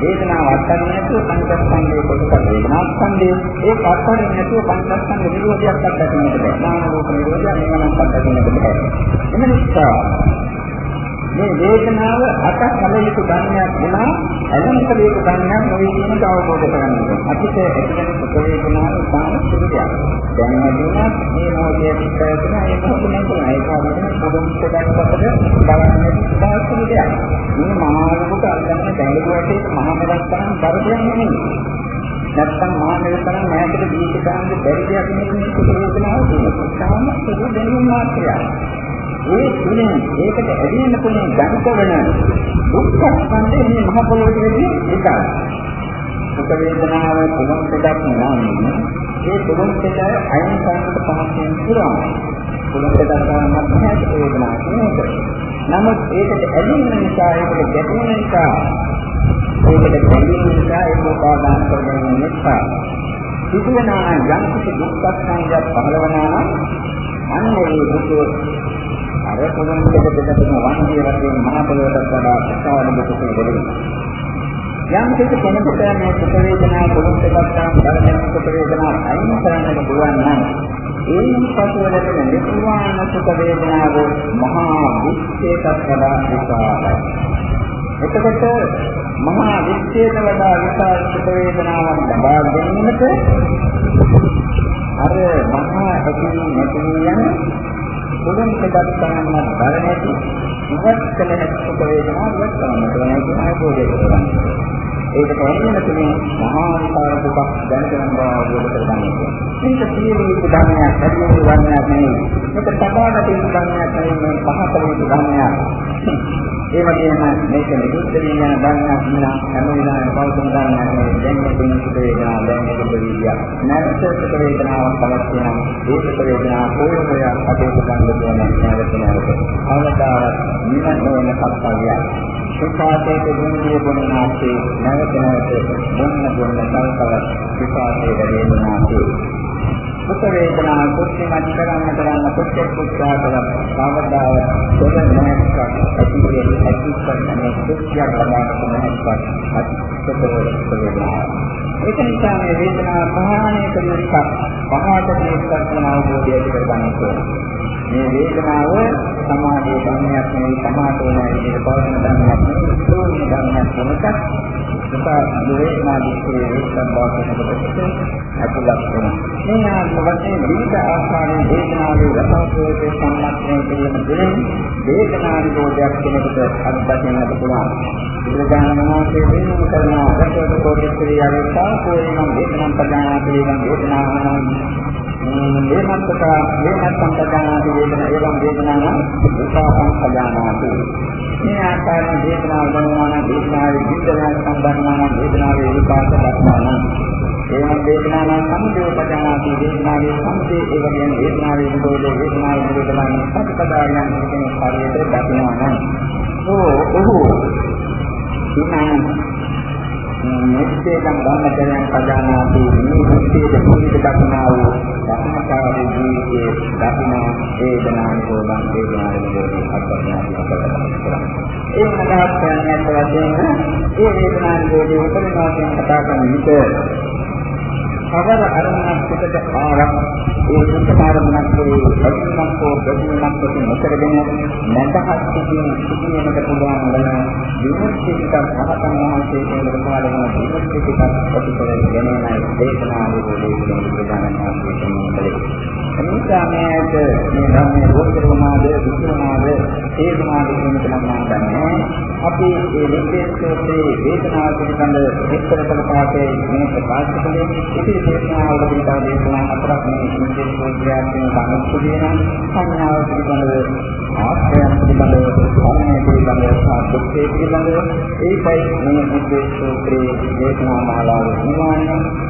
වේදනාව අත්හැරෙන්නේ නැතුව පංචස්කන්ධයේ කොටස වේදනාස්කන්ධයේ ඒ අත්හැරෙන්නේ නැතුව පංචස්කන්ධ නිරෝධයක් අත්දකින්නට බෑ. නාම රූප නිරෝධය මේවනම් අත්දකින්නට බෑ. එම නිසා මේ වේදනාව අත කල යුතු ධර්මයක් වුණා ඇලෙන කල යුතු ධර්මයක් නොවේ කියන එක අවබෝධ කරගන්න ඕනේ. අපිට ඇතිවෙන සුඛ වේදනාව සාම සුඛ දෙයක්. දැන් වුණා මේ මොහොතේ පිටකන ඒ මොහොතේ නැතුන ඒක වගේ පොදුම් කොටකට බලන්නේ සාස්ත්‍රීය දෙයක්. මේ මහානුකට අල්ලන්න බැලුවට මහා මදක් තරම් බරදයක් නෙමෙයි. නැත්තම් මහා මෙතරම් මෑතක දීපකාන්ත බැරි දෙයක් නෙමෙයි සුඛ වේදනාව කියන්නේ. සාම සුඛ දැනීම මාත්‍රයක්. ඒ තුලින් ඒකට ඇදෙන්න පුළුවන් ධනික වෙන දුක්ඛ ස්කන්ධේ මේ මහ පොළොවේදී එකයි. සුඛ වේදනාව තුනක් දෙකක් නම් ඒ තුනක් දෙක අයින් කරන්නට පහසෙන් පුරා. තුනක් දෙකක් ගන්නත් නැහැ වේදනාවක් නෙමෙයි. නමුත් ඒකට ඇදෙන්න නිසා ඒකට ගැටෙන නිසා ඒකට බැඳෙන නිසා ඒක උපාදාන කරගෙන නිසා සිදුවනා යම් කිසි දුක්ඛ සංඥාවක් පහළවනා නම් අන්න ඒ දුක අර පොළොන් දෙක දෙක තුන වන්දිය වශයෙන් මහ පොළොවට වඩා විශාල දුකක් වෙනවා. යම් කිසි කෙනෙකුට මේ සුඛ වේදනා පොළොන් දෙකක් ගන්න බලන සුඛ වේදනා අයින් කරන්නට පුළුවන් නම් ඒ පසු ලැබෙන නිර්වාණ සුඛ වේදනාව මහා විශ්ේෂයක් වඩා විශාලයි. එතකොට මහා විශ්ේෂයට වඩා විශාල සුඛ වේදනාවක් ලබා ගැනීමට අර මහා ඇතිවීම නැති යන මුලින් දෙයක් ගන්න බල නැති ඉවත් කළ හැකි සුඛ වේදනාව ඉවත් කරන්නට වෙන කියන අවබෝධය කරගන්න. ඒක තෝරන්න තුනේ මහා විකාර දුක දැනගන්න බව අවබෝධ කරගන්න. මේක සියලු ධර්මයක් හදිසියේ වන්නක් නෙවෙයි. මේක තබාගත යුතු ධර්මයක් නෙවෙයි මේ පහතල යුතු ධර්මයක්. ඒ වගේම මේක නිකුත් වෙන ධර්මයක් නා හැම වෙලාවෙම පවතුන ධර්මයක් නෙවෙයි. දැන් මේ දින සුඛ වේදනා දැන් මේක දෙවිය. නැවත සුඛ වේදනාවක් පවත් වෙනවා. ඒ සුඛ වේදනාව කොහොම හොය අපේ ගන්න ඕන නැවත නැවත. අවදාවත් නිවන නොවන කප්පාවිය. සුඛාතේ දුන්නිය බොන්නාසේ නැවත නැවත බොන්න බොන්න කල්කවත් සුඛාතේ වේදනාසේ දුක වේදනා කුච්චමත් කරන්න කරන්න කුච්ච කුච්චා කරන සාවදාව සොර නැක්ක ඇතිවේ ඇතිස්සන්නේ කුච්චා කරන නැක්ක අත්‍යතර වේදනා ඒක නිසා මේ වේදනාව ප්‍රහාණය කරන එක පහකට මේක කරන අවබෝධය ඇති කරගන්න ඕනේ. මේ වේදනාව සමාධිය ධර්මයක් නෙවෙයි සමාතෝන විදිහට පවතින ධර්මයක් නෙවෙයි සෝනි ධර්මයක් වෙනකත් සුඛ වේදනා දිස්ත්‍රේ සම්බන්ධ ඇතුළත් වෙනවා. මේ ආත්ම වශයෙන් විවිධ ආකාරයෙන් වේදනාවේ රසායනික සම්මතයෙන් පිළිම දෙමින් වේදනා නිරෝධයක් කෙනෙකුට අත්දකින්නට පුළුවන්. බුදුරජාණන් වහන්සේ වෙනම කරන රසවල කෝටිස්ත්‍රී ආවේ සාකෝයනම් වේදනම් ප්‍රදාන පිළිවන් වේදනාවන් මේකට මේකට සම්පදානාති වේදනා එවං වේදනාන විපාකං සදානාති මේ ආකාරයෙන් වේදනාව ගන්නවා නම් වේදනාවේ විද්‍යාව සම්බන්ධනා නම් වේදනාවේ විපාක දක්වනවා නම්. එවං වේදනාන සම්පදෝපදානාති වේදනාවේ සම්පේ ඒ වගේම වේදනාවේ විදෝද වේදනාවේ විදෝදයන් සත්පදායන් කියන කාර්යයට දක්වනවා නම්. ඕ ඔහු. ඉන්න නිත්‍යයන් ධම්මචර්යයන් පදානාති මේ නිත්‍යයේ කුලිත දක්නා වූ ධර්මකාරී ජීවිතයේ දක්නා වේදනානුභවයන් වේදනානුභවයන් අත්දැකීම් අපකට ඒ මනහත් කරන්නේ වශයෙන් ඒ වේදනානුභවයේ උපරිමයෙන් කතා කරන විට කවර අරමුණක් පිටට ආවක් ඒ සුඛාරමුණක් වේ අසුනක් හෝ ප්‍රතිමක් කොට නොකරගෙන නැතහත් සිටින සිටිනකට පුළුවන් වන විමුක්තික සහතන් වහන්සේ කියන කාලෙම විමුක්තික ප්‍රතිපලයෙන් ගැනීමයි දේශනාවේ දේශනා ප්‍රදාන මාර්ගය කියන්නේ. එනිසා මේක මේ ධර්මයේ රෝධරමාද විසුරමාද තේරුමාද කියන එක නම් මම දන්නේ. අපි මේ විශේෂෝත්තේ වේදනාව පිළිබඳ විස්තර කළ පාඩේ මේ ප්‍රකාශ කළේ ඉතිරි දේශනාවල පිළිබඳ දේශනා හතරක් මේ ඉන්දිය සෝත්‍රයන් සම්පූර්ණ සංඥාව පිළිබඳව ආශ්‍රයන් පිළිබඳව ධර්මයේ පිළිබඳව සාධුත්වයේ පිළිබඳව ඒකයි මේ ඉන්දිය සෝත්‍රයේ දේශනා මාලාවේ නිමානය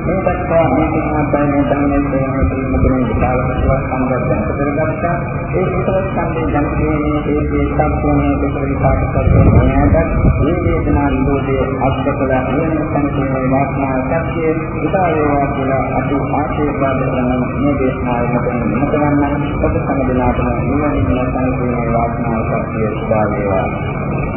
මේ දක්වා මේ කිනාපයි මේ ධර්මයේ තේරුම පිළිබඳව විචාර කරලා සම්බන්ධ කරගත්තා ඒ විතරක් සම්පූර්ණ ජනකයේ මේ සම්පූර්ණ දෙකේ සාකච්ඡා නැවතත් මේ වේදනා නිරෝධයේ අත්දකලා නිවන සංකේතයේ වාස්නාව සත්‍යයේ උදා වේවා කියලා අපි ආශිර්වාද කරන මේ දේශනාව මෙතන නිම කරන්න ඔබ සම්මදනාතම නිවන සංකේතයේ වාස්නාව සත්‍යයේ උදා වේවා